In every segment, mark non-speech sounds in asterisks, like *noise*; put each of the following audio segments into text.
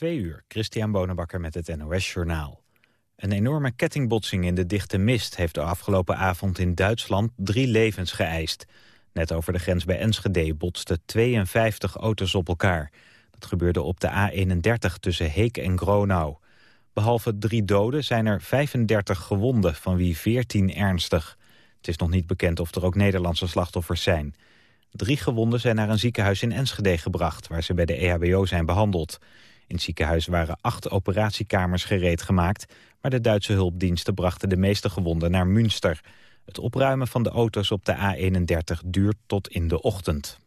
Twee uur, Christian Bonenbakker met het NOS Journaal. Een enorme kettingbotsing in de dichte mist heeft de afgelopen avond in Duitsland drie levens geëist. Net over de grens bij Enschede botsten 52 auto's op elkaar. Dat gebeurde op de A31 tussen Heek en Gronau. Behalve drie doden zijn er 35 gewonden, van wie 14 ernstig. Het is nog niet bekend of er ook Nederlandse slachtoffers zijn. Drie gewonden zijn naar een ziekenhuis in Enschede gebracht... waar ze bij de EHBO zijn behandeld. In het ziekenhuis waren acht operatiekamers gereed gemaakt... maar de Duitse hulpdiensten brachten de meeste gewonden naar Münster. Het opruimen van de auto's op de A31 duurt tot in de ochtend.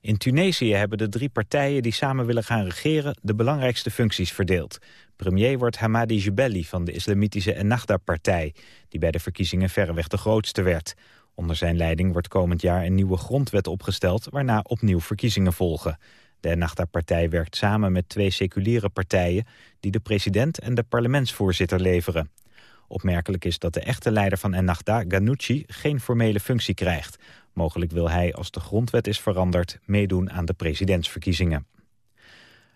In Tunesië hebben de drie partijen die samen willen gaan regeren... de belangrijkste functies verdeeld. Premier wordt Hamadi Jebeli van de islamitische Ennahda-partij... die bij de verkiezingen verreweg de grootste werd. Onder zijn leiding wordt komend jaar een nieuwe grondwet opgesteld... waarna opnieuw verkiezingen volgen. De Ennahda-partij werkt samen met twee seculiere partijen... die de president en de parlementsvoorzitter leveren. Opmerkelijk is dat de echte leider van Ennahda, Ghanouchi, geen formele functie krijgt. Mogelijk wil hij, als de grondwet is veranderd, meedoen aan de presidentsverkiezingen.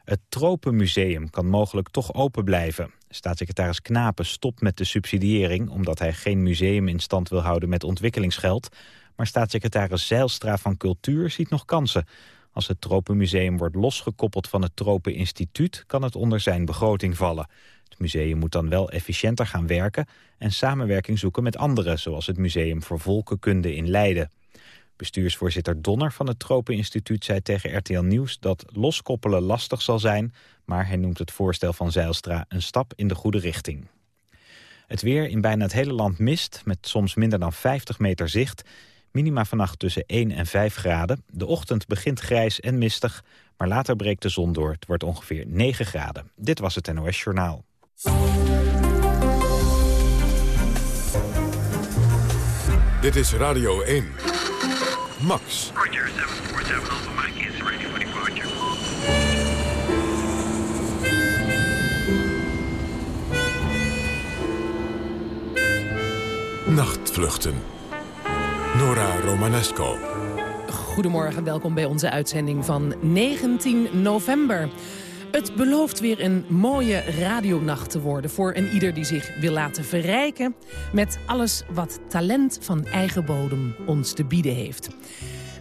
Het Tropenmuseum kan mogelijk toch open blijven. Staatssecretaris Knapen stopt met de subsidiëring... omdat hij geen museum in stand wil houden met ontwikkelingsgeld. Maar staatssecretaris Zeilstra van Cultuur ziet nog kansen. Als het Tropenmuseum wordt losgekoppeld van het Tropeninstituut... kan het onder zijn begroting vallen. Het museum moet dan wel efficiënter gaan werken... en samenwerking zoeken met anderen... zoals het Museum voor Volkenkunde in Leiden. Bestuursvoorzitter Donner van het Tropeninstituut zei tegen RTL Nieuws dat loskoppelen lastig zal zijn, maar hij noemt het voorstel van Zeilstra een stap in de goede richting. Het weer in bijna het hele land mist, met soms minder dan 50 meter zicht. Minima vannacht tussen 1 en 5 graden. De ochtend begint grijs en mistig, maar later breekt de zon door. Het wordt ongeveer 9 graden. Dit was het NOS Journaal. Dit is Radio 1. Max. Roger, 747 Alpha Mike is ready for departure. Nachtvluchten. Nora Romanesco. Goedemorgen, welkom bij onze uitzending van 19 november. Het belooft weer een mooie radionacht te worden... voor een ieder die zich wil laten verrijken... met alles wat talent van eigen bodem ons te bieden heeft.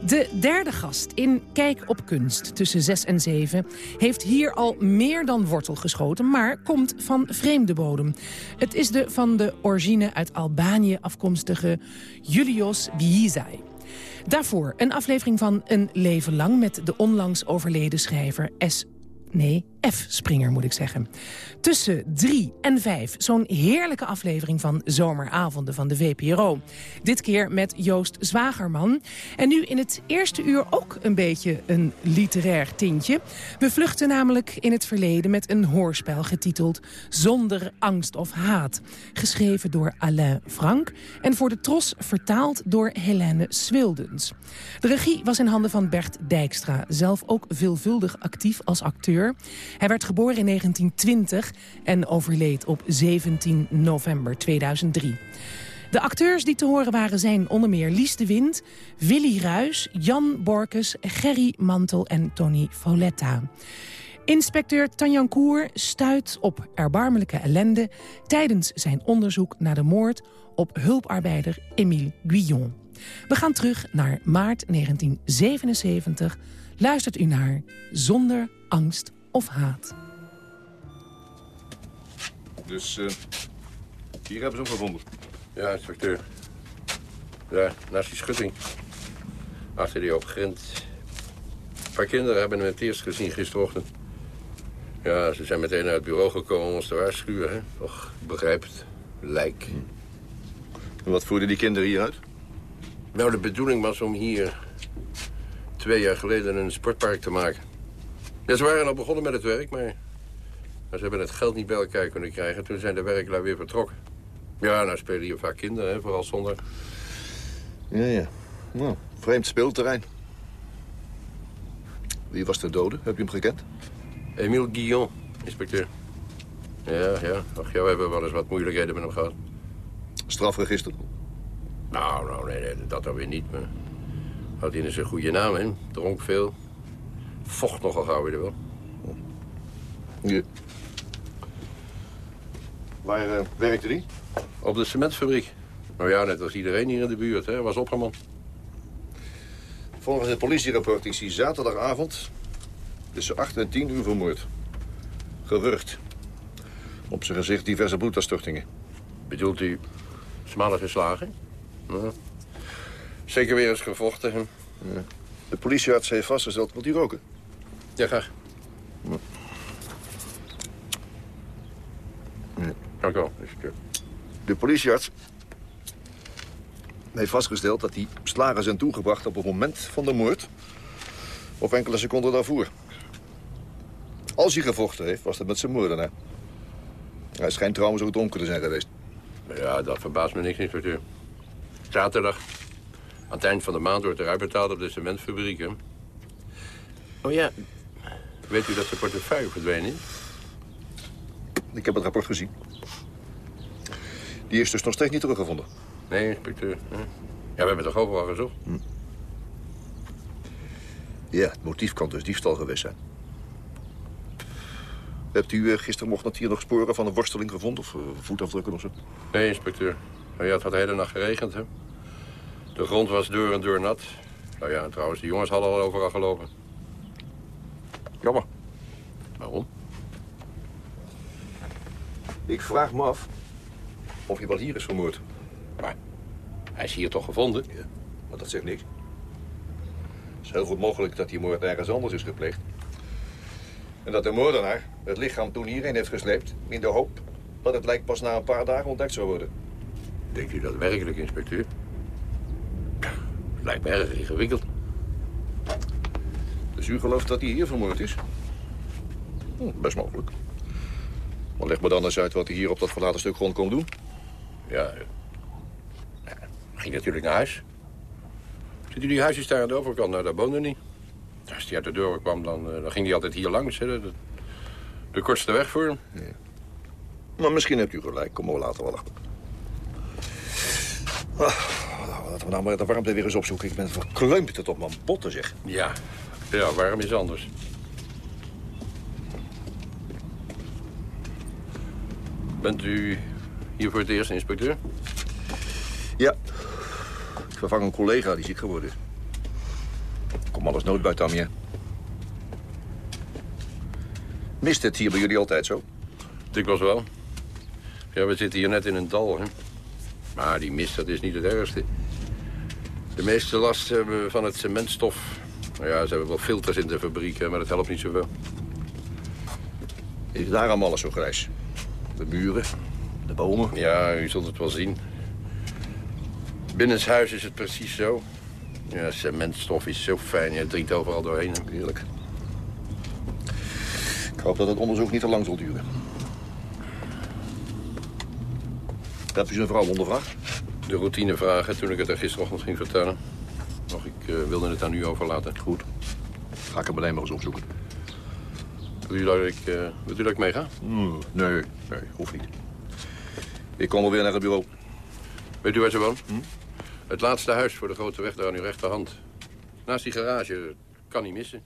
De derde gast in Kijk op Kunst tussen 6 en 7... heeft hier al meer dan wortel geschoten, maar komt van vreemde bodem. Het is de van de origine uit Albanië afkomstige Julios Viizai. Daarvoor een aflevering van Een Leven Lang... met de onlangs overleden schrijver S. Nee, F-springer moet ik zeggen. Tussen drie en vijf, zo'n heerlijke aflevering van Zomeravonden van de VPRO. Dit keer met Joost Zwagerman. En nu in het eerste uur ook een beetje een literair tintje. We vluchten namelijk in het verleden met een hoorspel getiteld Zonder angst of haat. Geschreven door Alain Frank en voor de Tros vertaald door Helene Swildens. De regie was in handen van Bert Dijkstra, zelf ook veelvuldig actief als acteur. Hij werd geboren in 1920 en overleed op 17 november 2003. De acteurs die te horen waren zijn onder meer Lies de Wind, Willy Ruys, Jan Borkes, Gerry Mantel en Tony Foletta. Inspecteur Tanjan Koer stuit op erbarmelijke ellende... tijdens zijn onderzoek naar de moord op hulparbeider Émile Guillon. We gaan terug naar maart 1977. Luistert u naar Zonder Angst of Haat. Dus uh, hier hebben ze hem gevonden. Ja, inspecteur. Daar, naast die schutting. Achter die open grind. Een paar kinderen hebben hem het eerst gezien gisterochtend. Ja, ze zijn meteen uit het bureau gekomen om ons te waarschuwen. Hè? Och, begrijp het. Lijk. En wat voerden die kinderen hier uit? Nou, de bedoeling was om hier twee jaar geleden een sportpark te maken. Ja, ze waren al begonnen met het werk, maar... maar ze hebben het geld niet bij elkaar kunnen krijgen. Toen zijn de werklui weer vertrokken. Ja, nou spelen hier vaak kinderen, hè, vooral zonder. Ja, ja. Nou, vreemd speelterrein. Wie was de dode? Heb je hem gekend? Emile Guillon, inspecteur. Ja, ja. Ach ja, we hebben wel eens wat moeilijkheden met hem gehad. Strafregister? Nou, nou, nee, nee dat dan weer niet, maar... Had hij eens een goede naam, hè? Dronk veel. Vocht nogal gauw weer wel. Ja. Waar eh, werkte die? Op de cementfabriek. Nou ja, net als iedereen hier in de buurt, hè. Was opperman. Volgens het politierapport is hij zaterdagavond tussen 8 en 10 uur vermoord. Gewurgd. Op zijn gezicht diverse bloeduitstortingen. Bedoelt u smalle geslagen? Ja. Zeker weer eens gevochten, hè? De politiearts heeft vastgesteld, moet hij roken? Ja, graag. Dank u wel. De politiearts heeft vastgesteld dat die slagen zijn toegebracht op het moment van de moord... of enkele seconden daarvoor. Als hij gevochten heeft, was dat met zijn moordenaar. Hij schijnt trouwens ook dronken te zijn geweest. Ja, dat verbaast me niks, inspecteur. Zaterdag. Aan het eind van de maand wordt er uitbetaald op de cementfabriek, hè? Oh ja. Weet u dat zijn portefeuille verdwenen is? Ik heb het rapport gezien. Die is dus nog steeds niet teruggevonden. Nee, inspecteur. Ja, we hebben toch overal gezocht? Ja, het motief kan dus diefstal geweest zijn. Hebt u eh, gistermochtend hier nog sporen van een worsteling gevonden? Of eh, voetafdrukken of zo? Nee, inspecteur. Nou ja, het had de hele nacht geregend, hè? De grond was door en door nat. Nou ja, trouwens, de jongens hadden al overal gelopen. Jammer. Waarom? Ik vraag me af of hij wel hier is vermoord. Maar hij is hier toch gevonden? Ja, maar dat zegt niks. Het is heel goed mogelijk dat die moord ergens anders is gepleegd. En dat de moordenaar het lichaam toen hierheen heeft gesleept... in de hoop dat het lijk pas na een paar dagen ontdekt zou worden. Denkt u dat werkelijk, inspecteur? Lijkt me erg ingewikkeld. Dus u gelooft dat hij hier vermoord is? Hm, best mogelijk. Maar leg me dan eens uit wat hij hier op dat verlaten stuk grond komt doen. Ja, eh, ja, ging natuurlijk naar huis. Ziet u die huisjes daar aan de overkant? Nou, daar woonde niet. Als hij uit de deur kwam, dan, eh, dan ging hij altijd hier langs. Hè. De, de kortste weg voor hem. Maar misschien hebt u gelijk. Komen we later wel achter. Ah, laten we nou maar de warmte weer eens opzoeken. Ik ben verkleumd tot op mijn botten, zeg. Ja, ja waarom is anders? Bent u hier voor het eerst, inspecteur? Ja. Ik vervang een collega die ziek geworden is. Ik kom alles nooit buiten aan je. Mist het hier bij jullie altijd zo? Dikwijls wel. Ja, we zitten hier net in een dal, hè. Maar die mist, dat is niet het ergste. De meeste last hebben we van het cementstof. Nou ja, ze hebben wel filters in de fabriek, maar dat helpt niet zoveel. Is daarom alles zo grijs? De muren, de bomen. Ja, u zult het wel zien. Binnenshuis is het precies zo. Ja, cementstof is zo fijn, je drinkt overal doorheen. Heerlijk. Ik hoop dat het onderzoek niet te lang zal duren. Hebt u zijn vrouw ondervraagd? De routinevragen toen ik het er gisterochtend ging vertellen. Eh, wilde het aan u overlaten. Goed. Ga ik hem alleen maar eens opzoeken. Wilt u dat ik, eh, wilt u dat ik meega? Hmm, nee, nee, hoeft niet. Ik kom wel weer naar het bureau. Weet u waar ze woont? Het laatste huis voor de grote weg daar aan uw rechterhand. Naast die garage. Kan niet missen.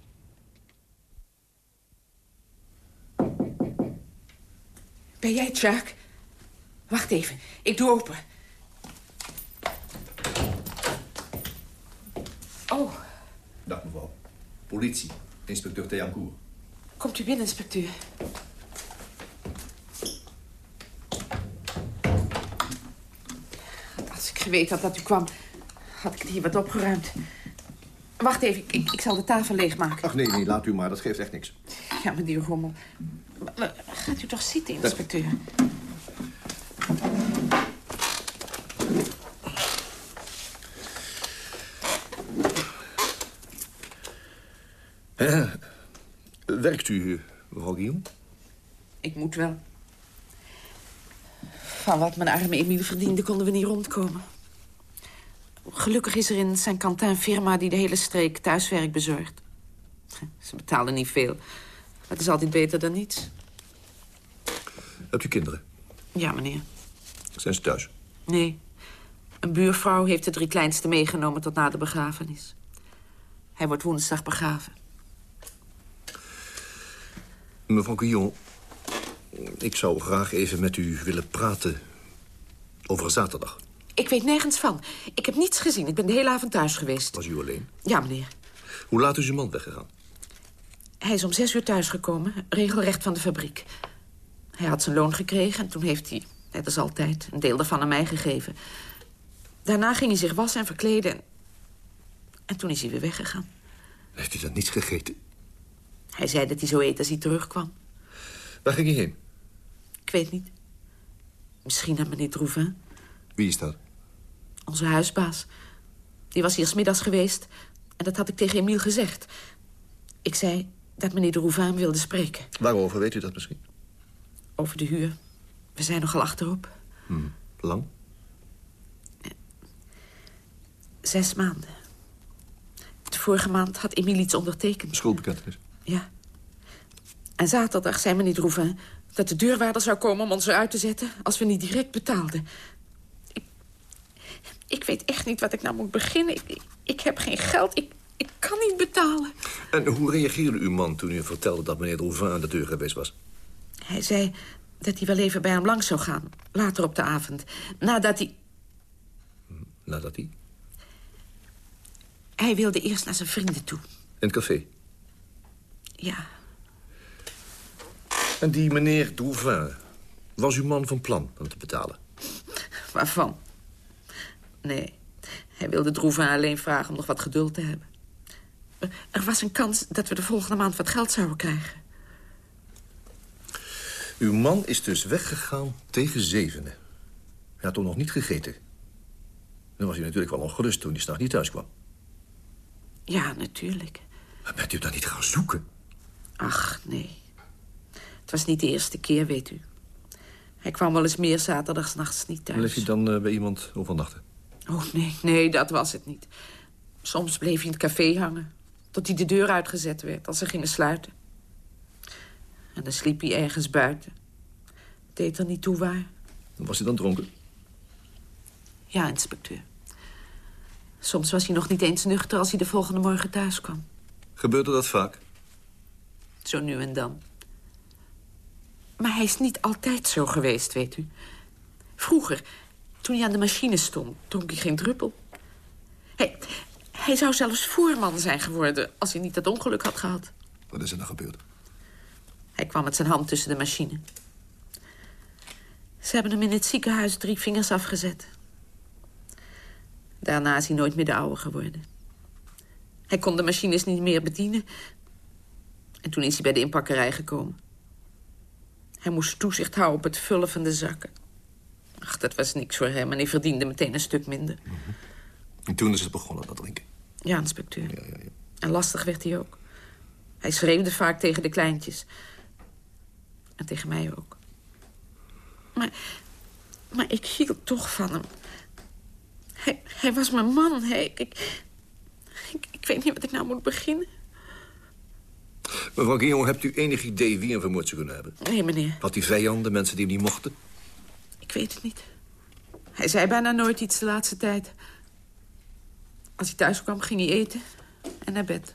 Ben jij het, Jacques? Wacht even, ik doe open. Oh, Dag mevrouw. Politie. Inspecteur Theancourt. komt u binnen, inspecteur. Als ik geweten had dat u kwam, had ik het hier wat opgeruimd. Wacht even, ik, ik zal de tafel leegmaken. Ach nee, nee, laat u maar. Dat geeft echt niks. Ja, meneer Rommel. Gaat u toch zitten, inspecteur? Werkt u, mevrouw Guillaume? Ik moet wel. Van wat mijn arme Emile verdiende, konden we niet rondkomen. Gelukkig is er in Saint-Quentin een firma die de hele streek thuiswerk bezorgt. Ze betalen niet veel, maar het is altijd beter dan niets. Hebt u kinderen? Ja, meneer. Zijn ze thuis? Nee. Een buurvrouw heeft de drie kleinste meegenomen tot na de begrafenis. Hij wordt woensdag begraven. Mevrouw Guillon, ik zou graag even met u willen praten over zaterdag. Ik weet nergens van. Ik heb niets gezien. Ik ben de hele avond thuis geweest. Was u alleen? Ja, meneer. Hoe laat is uw man weggegaan? Hij is om zes uur thuisgekomen, regelrecht van de fabriek. Hij had zijn loon gekregen en toen heeft hij, net als altijd, een deel daarvan aan mij gegeven. Daarna ging hij zich wassen en verkleden en, en toen is hij weer weggegaan. Heeft u dan niets gegeten? Hij zei dat hij zo eet als hij terugkwam. Waar ging hij heen? Ik weet niet. Misschien naar meneer Drouvin, Wie is dat? onze huisbaas. Die was hier 's middags geweest en dat had ik tegen Emiel gezegd. Ik zei dat meneer Drouvin hem wilde spreken. Waarover weet u dat misschien? Over de huur. We zijn nogal achterop. Lang? Zes maanden. De vorige maand had Emiel iets ondertekend. Schuldbekentenis. Ja. En zaterdag zei meneer Drouvin dat de deurwaarder zou komen om ons eruit te zetten... als we niet direct betaalden. Ik, ik weet echt niet wat ik nou moet beginnen. Ik, ik, heb geen geld. Ik, ik kan niet betalen. En hoe reageerde uw man toen u vertelde dat meneer Drouvin aan de deur geweest was? Hij zei dat hij wel even bij hem langs zou gaan. Later op de avond. Nadat hij... Nadat hij? Hij wilde eerst naar zijn vrienden toe. In het café. Ja, En die meneer Drouvin, was uw man van plan hem te betalen? waarvan? Nee, hij wilde Droevin alleen vragen om nog wat geduld te hebben. Er was een kans dat we de volgende maand wat geld zouden krijgen. Uw man is dus weggegaan tegen zevenen. Hij had toen nog niet gegeten. Dan was hij natuurlijk wel ongerust toen hij s'nachts niet thuis kwam. Ja, natuurlijk. Maar bent u dan niet gaan zoeken? Ach, nee. Het was niet de eerste keer, weet u. Hij kwam wel eens meer zaterdags nachts niet thuis. Bleef je dan eh, bij iemand overnachten? Oh, nee, nee, dat was het niet. Soms bleef hij in het café hangen. Tot hij de deur uitgezet werd als ze gingen sluiten. En dan sliep hij ergens buiten. Deed er niet toe waar. Was hij dan dronken? Ja, inspecteur. Soms was hij nog niet eens nuchter als hij de volgende morgen thuis kwam. Gebeurde dat vaak? Zo nu en dan. Maar hij is niet altijd zo geweest, weet u. Vroeger, toen hij aan de machine stond, dronk hij geen druppel. Hij, hij zou zelfs voerman zijn geworden als hij niet dat ongeluk had gehad. Wat is er dan gebeurd? Hij kwam met zijn hand tussen de machine. Ze hebben hem in het ziekenhuis drie vingers afgezet. Daarna is hij nooit meer de oude geworden. Hij kon de machines niet meer bedienen. En toen is hij bij de inpakkerij gekomen. Hij moest toezicht houden op het vullen van de zakken. Ach, dat was niks voor hem en hij verdiende meteen een stuk minder. En toen is het begonnen, dat drinken. Ja, inspecteur. Ja, ja, ja. En lastig werd hij ook. Hij schreeuwde vaak tegen de kleintjes. En tegen mij ook. Maar, maar ik hield toch van hem. Hij, hij was mijn man. Hij, ik, ik, ik, ik weet niet wat ik nou moet beginnen. Mevrouw Guillaume, hebt u enig idee wie hem vermoord zou kunnen hebben? Nee, meneer. Had hij vijanden, mensen die hem niet mochten? Ik weet het niet. Hij zei bijna nooit iets de laatste tijd. Als hij thuis kwam, ging hij eten en naar bed.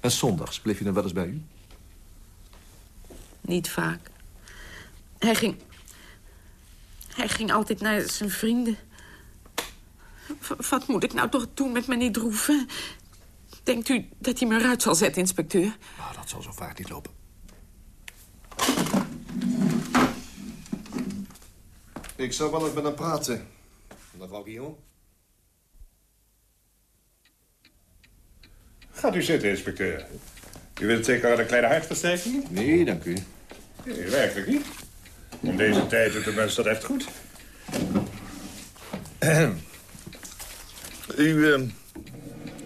En zondags bleef hij dan wel eens bij u? Niet vaak. Hij ging... Hij ging altijd naar zijn vrienden. Wat moet ik nou toch doen met meneer Droeven? Denkt u dat hij me eruit zal zetten, inspecteur? Nou, dat zal zo vaak niet lopen. Ik zou wel eens met hem praten. Mevrouw Guillaume? Gaat u zitten, inspecteur. U wilt zeker een kleine hartversterking? Nee, dank u. Nee, werkelijk niet. Om deze tijd doet de mens dat echt goed. *clears throat* U, eh,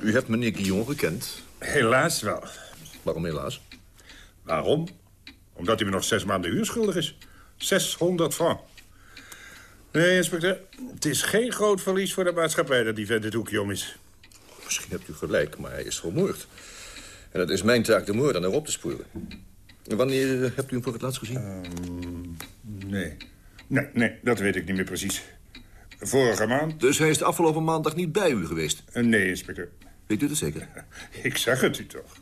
u hebt meneer Guillaume gekend. Helaas wel. Waarom helaas? Waarom? Omdat hij me nog zes maanden huur schuldig is. 600 francs. Nee, inspecteur. Het is geen groot verlies voor de maatschappij dat die vent het hoekje om is. Misschien hebt u gelijk, maar hij is vermoord. En het is mijn taak de moord aan op te sporen. En Wanneer eh, hebt u hem voor het laatst gezien? Nee. Nee, nee, dat weet ik niet meer precies. Vorige maand? Dus hij is de afgelopen maandag niet bij u geweest. Eh, Nee, inspecteur. Weet u dat zeker? *laughs* Ik zeg het u toch.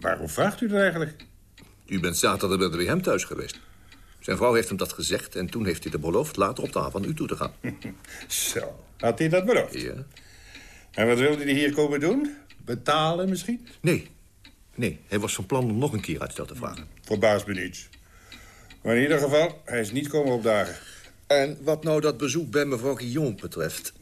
waarom vraagt u dat eigenlijk? U bent zaterdag bij hem thuis geweest. Zijn vrouw heeft hem dat gezegd en toen heeft hij de beloofd later op de avond u toe te gaan. *laughs* Zo, had hij dat beloofd? Ja? En wat wilde hij hier komen doen? Betalen misschien? Nee. Nee, hij was van plan om nog een keer uitstel te vragen. Verbaast me niets. Maar in ieder geval, hij is niet komen opdagen. En wat nou dat bezoek bij mevrouw Guillaume betreft...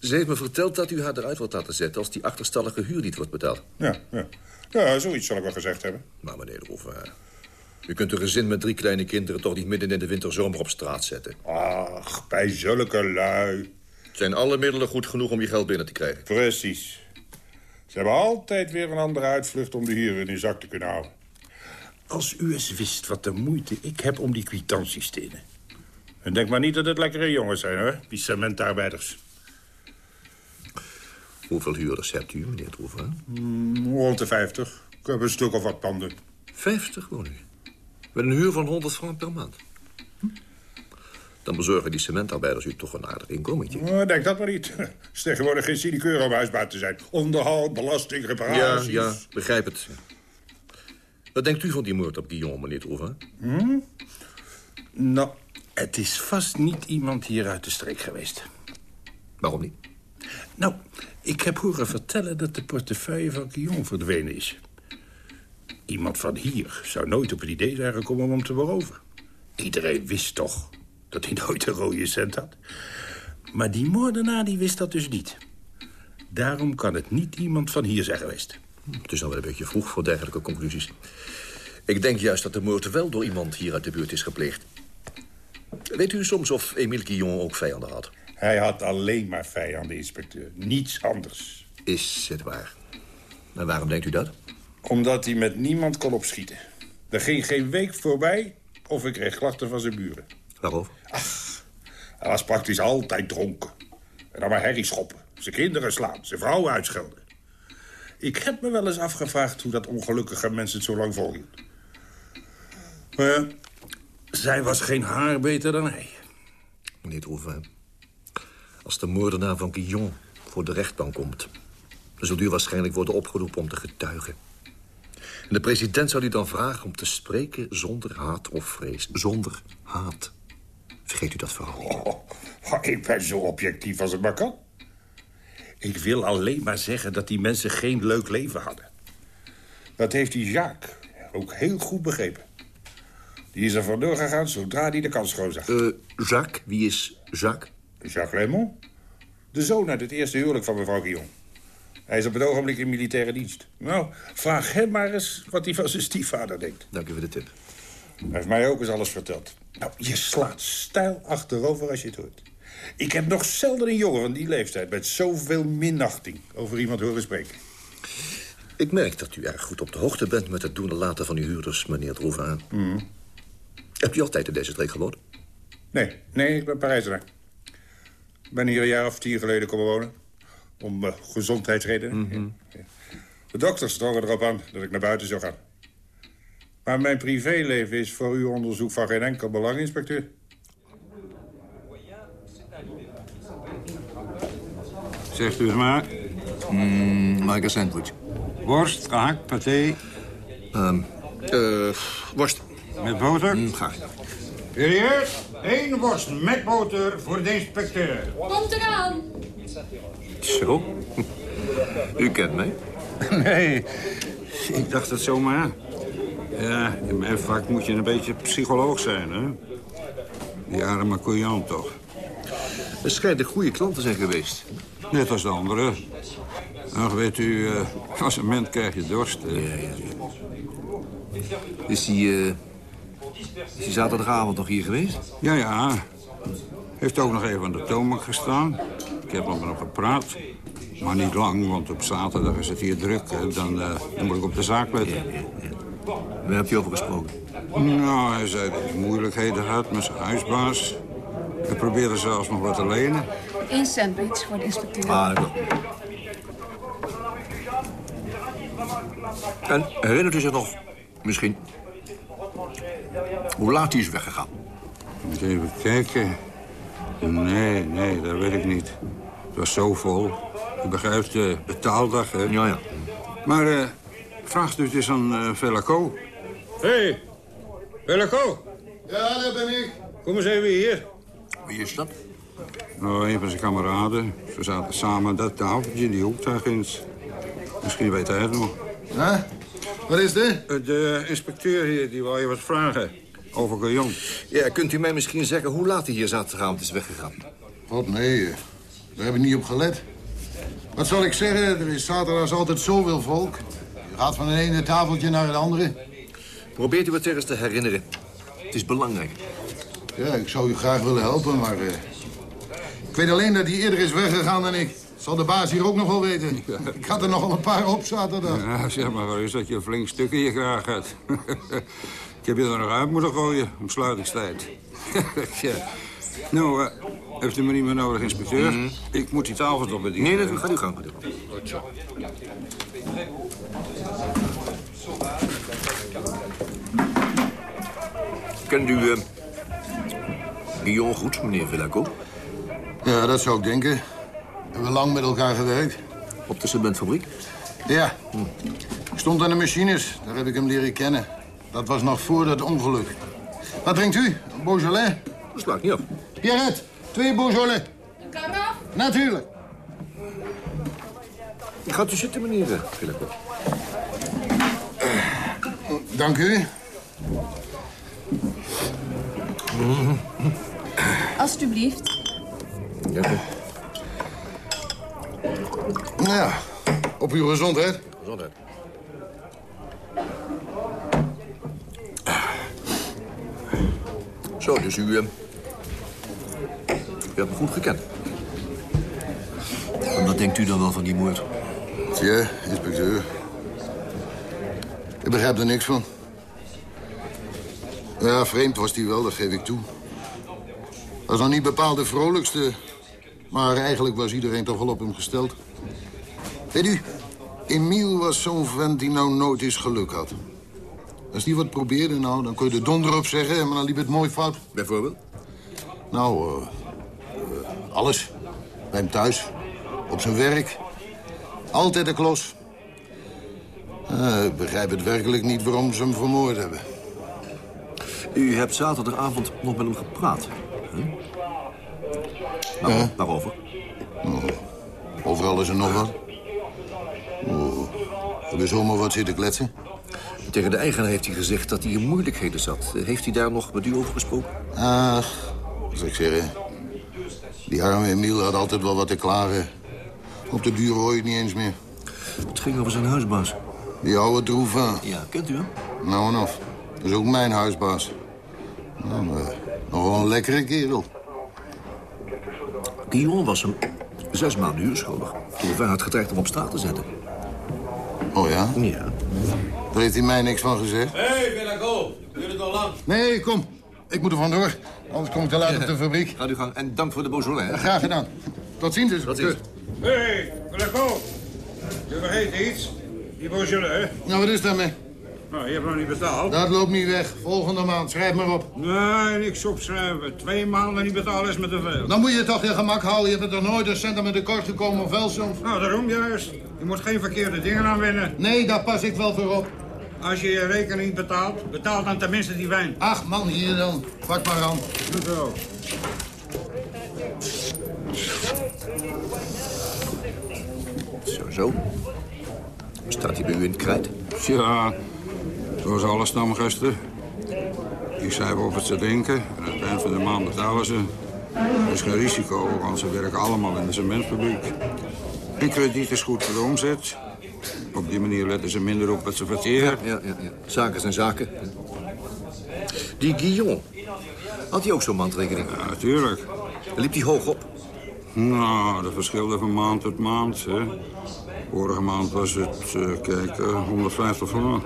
Ze heeft me verteld dat u haar eruit wilt laten zetten... als die achterstallige huur niet wordt betaald. Ja, ja. ja zoiets zal ik wel gezegd hebben. Maar meneer de Rouvain... U kunt een gezin met drie kleine kinderen... toch niet midden in de winterzomer op straat zetten. Ach, bij zulke lui. Zijn alle middelen goed genoeg om je geld binnen te krijgen? Precies. Ze hebben altijd weer een andere uitvlucht om de huur in hun zak te kunnen houden. Als u eens wist wat de moeite ik heb om die kwitanties te innen. En denk maar niet dat het lekkere jongens zijn, hoor. Die cementarbeiders. Hoeveel huurders hebt u, meneer Troeven? Mm, rond de 50. Ik heb een stuk of wat panden. 50 woningen? Met een huur van 100 frank per maand? Hm? Dan bezorgen die cementarbeiders u toch een aardig inkomentje. Oh, denk dat maar niet. *laughs* Het is tegenwoordig geen sinecure om huisbaat te zijn. Onderhoud, belasting, reparaties. Ja, ja, begrijp het. Wat denkt u van die moord op Guillaume, meneer Troeven? Hm? Nou, het is vast niet iemand hier uit de streek geweest. Waarom niet? Nou, ik heb horen vertellen dat de portefeuille van Guillaume verdwenen is. Iemand van hier zou nooit op het idee zijn gekomen om hem te beroven. Iedereen wist toch dat hij nooit een rode cent had. Maar die moordenaar die wist dat dus niet. Daarom kan het niet iemand van hier zijn geweest. Het is al wel een beetje vroeg voor dergelijke conclusies. Ik denk juist dat de moord wel door iemand hier uit de buurt is gepleegd. Weet u soms of Emile Guillon ook vijanden had? Hij had alleen maar vijanden, inspecteur. Niets anders. Is het waar? En waarom denkt u dat? Omdat hij met niemand kon opschieten. Er ging geen week voorbij of ik kreeg klachten van zijn buren. Waarover? Ach, hij was praktisch altijd dronken. En dan maar herrie schoppen. Zijn kinderen slaan, zijn vrouwen uitschelden. Ik heb me wel eens afgevraagd hoe dat ongelukkige mens het zo lang volhield. Maar ja, zij was geen haar beter dan hij. Meneer Trouvin, als de moordenaar van Guillon voor de rechtbank komt... dan zult u waarschijnlijk worden opgeroepen om te getuigen. En de president zal u dan vragen om te spreken zonder haat of vrees. Zonder haat. Vergeet u dat vooral niet. Oh, ik ben zo objectief als het maar kan. Ik wil alleen maar zeggen dat die mensen geen leuk leven hadden. Dat heeft die Jacques ook heel goed begrepen. Die is er vandoor gegaan zodra hij de kans schoon zag. Uh, Jacques? Wie is Jacques? Jacques Raymond. De zoon uit het eerste huwelijk van mevrouw Guillon. Hij is op het ogenblik in militaire dienst. Nou, vraag hem maar eens wat hij van zijn stiefvader denkt. Dank u voor de tip. Hij heeft mij ook eens alles verteld. Nou, je slaat stijl achterover als je het hoort. Ik heb nog zelden een jongen van die leeftijd... met zoveel minachting over iemand horen spreken. Ik merk dat u erg goed op de hoogte bent... met het doen en laten van uw huurders, meneer Drouvin. Mm. Heb je altijd in deze streek gewoond? Nee, nee, ik ben Parijzenaar. Ik ben hier een jaar of tien geleden komen wonen. Om uh, gezondheidsredenen. Mm -hmm. De dokters drongen erop aan dat ik naar buiten zou gaan. Maar mijn privéleven is voor uw onderzoek van geen enkel belang, inspecteur. Zegt u het maar. Mm, mag ik een sandwich? Worst, gehakt, paté. Um, uh, worst. Met boter? Mm, graag. Serieus? Eén worst met boter voor de inspecteur. Komt eraan. Zo? U kent mij? *laughs* Nee, ik dacht het zomaar. Ja, in mijn vak moet je een beetje psycholoog zijn, hè? Die arme couillon toch. Er schijnt een goede klant te zijn geweest. Net als de andere. Ach, weet u, uh, als een mens krijg je dorst. Ja, ja, ja. Is die, uh, is die zaterdagavond nog hier geweest? Ja, ja. Heeft ook nog even aan de toonbank gestaan. Ik heb met hem gepraat. Maar niet lang, want op zaterdag is het hier druk. Dan, uh, dan moet ik op de zaak letten. Ja, ja, ja. Waar heb je over gesproken? Nou, hij zei dat hij moeilijkheden had met zijn huisbaas. Hij probeerde zelfs nog wat te lenen. Eén sandwich voor de inspecteur. Ah, wel. En herinnert u zich nog, misschien, hoe laat hij is weggegaan? Moet even kijken. Nee, nee, dat weet ik niet. Het was zo vol. Je begrijpt, de betaaldag, hè? Ja, ja. Maar uh, Vraagt u het eens aan uh, Velaco. Hé, hey, Velaco. Ja, dat ben ik. Kom eens even hier. Wie is dat? Nou, een van zijn kameraden. Ze zaten samen dat tafeltje in die hoek daar ginds. Misschien weet hij het nog. Ja? Wat is dit? De inspecteur hier, die wou je wat vragen. Over Guillaume. Ja, kunt u mij misschien zeggen hoe laat hij hier zaterdagavond is weggegaan? God, nee. eh, Daar heb ik niet op gelet. Wat zal ik zeggen? Er is zaterdags altijd zoveel volk. Je gaat van het ene tafeltje naar het andere. Probeert u het ergens te herinneren. Het is belangrijk. Ja, ik zou u graag willen helpen, maar... eh, ik weet alleen dat hij eerder is weggegaan dan ik. Zal de baas hier ook nog wel weten. Ik had er nogal een paar op zaterdag. Ja, zeg maar wel eens dat je een flink stuk in je graag had. *laughs* ik heb je er nog uit moeten gooien om sluitingstijd. *laughs* ja. Nou, eh, heeft u me niet meer nodig, inspecteur? Ik moet die tafel toch bedienen. Nee, dat gaat uw gang. Goed zo. Kent u uh, Guillaume goed, meneer Villaco? Ja, dat zou ik denken. Hebben we lang met elkaar gewerkt? Op de cementfabriek? Ja. Ik stond aan de machines. Daar heb ik hem leren kennen. Dat was nog voor dat ongeluk. Wat drinkt u? Een Beaujolais? Dat slaat niet af. Pierrette, twee Beaujolais. Een karaf? Natuurlijk. Gaat u zitten, meneer eh, Villaco? Dank u. Alsjeblieft. Ja, ja, op uw gezondheid. gezondheid. Zo, dus u... eh, u hebt me goed gekend. En wat denkt u dan wel van die moord? Tja, inspecteur. Ik begrijp er niks van. Ja, vreemd was die wel, dat geef ik toe. Was nog niet bepaald de vrolijkste. Maar eigenlijk was iedereen toch wel op hem gesteld. Weet u, Emiel was zo'n vent die nou nooit eens geluk had. Als die wat probeerde, nou, dan kon je er donder op zeggen... maar dan liep het mooi fout. Bijvoorbeeld? Nou, eh, eh, alles. Bij hem thuis. Op zijn werk. Altijd de klos. Eh, ik begrijp het werkelijk niet waarom ze hem vermoord hebben. U hebt zaterdagavond nog met hem gepraat. Hè? Waar- Ja. Waarover? Over alles en nog wat. Oh, hebben we zomaar wat zitten kletsen? Tegen de eigenaar heeft hij gezegd dat hij in moeilijkheden zat. Heeft hij daar nog met u over gesproken? Ach, wat zou ik zeggen? Die arme Emiel had altijd wel wat te klagen. Op de duur hoor je het niet eens meer. Het ging over zijn huisbaas. Die oude droeva. Ja, kent u hem? Nou en of. Dat is ook mijn huisbaas. Nou, eh, nog wel een lekkere kerel. Guillaume was hem zes maanden huur schuldig. Toen ver had getrekt om op straat te zetten. Oh ja? Ja. Daar heeft hij mij niks van gezegd. Hé, hey, Villaco. Duurt het al lang? Nee, kom. Ik moet er vandoor. Anders kom ik te laat op de fabriek. Gaat u gang. En dank voor de Beaujolais. hè? Graag gedaan. Tot ziens. inspecteur. ziens. Hé, hey. Je vergeet iets. Die Beaujolais, hè? Nou, wat is daarmee? Nou, je hebt nog niet betaald. Dat loopt niet weg. Volgende maand. Schrijf maar op. Nee, niks opschrijven. Twee maanden niet betalen is me te veel. Dan moet je toch je gemak houden. Je bent toch nooit een cent met de kort gekomen of wel soms? Nou, daarom juist. Je moet geen verkeerde dingen aanwennen. Nee, daar pas ik wel voor op. Als je je rekening betaalt, betaal dan tenminste die wijn. Ach man, hier dan. Pak maar aan. Goed zo. Zo, zo. Staat hij bij u in het krijt? Ja, zoals alle stamgasten. Die schrijven op het ze denken. En aan het eind van de maand betalen ze. Er is geen risico, want ze werken allemaal in de cementfabriek. En krediet is goed voor de omzet. Op die manier letten ze minder op wat ze verteren. Ja, ja, ja. Zaken zijn zaken. Die Guillaume. Had hij ook zo'n mandrekening? Ja, natuurlijk. Liep hij hoog op? Nou, dat verschilde van maand tot maand. Hè. Vorige maand was het, eh, kijk, eh, 150 francs.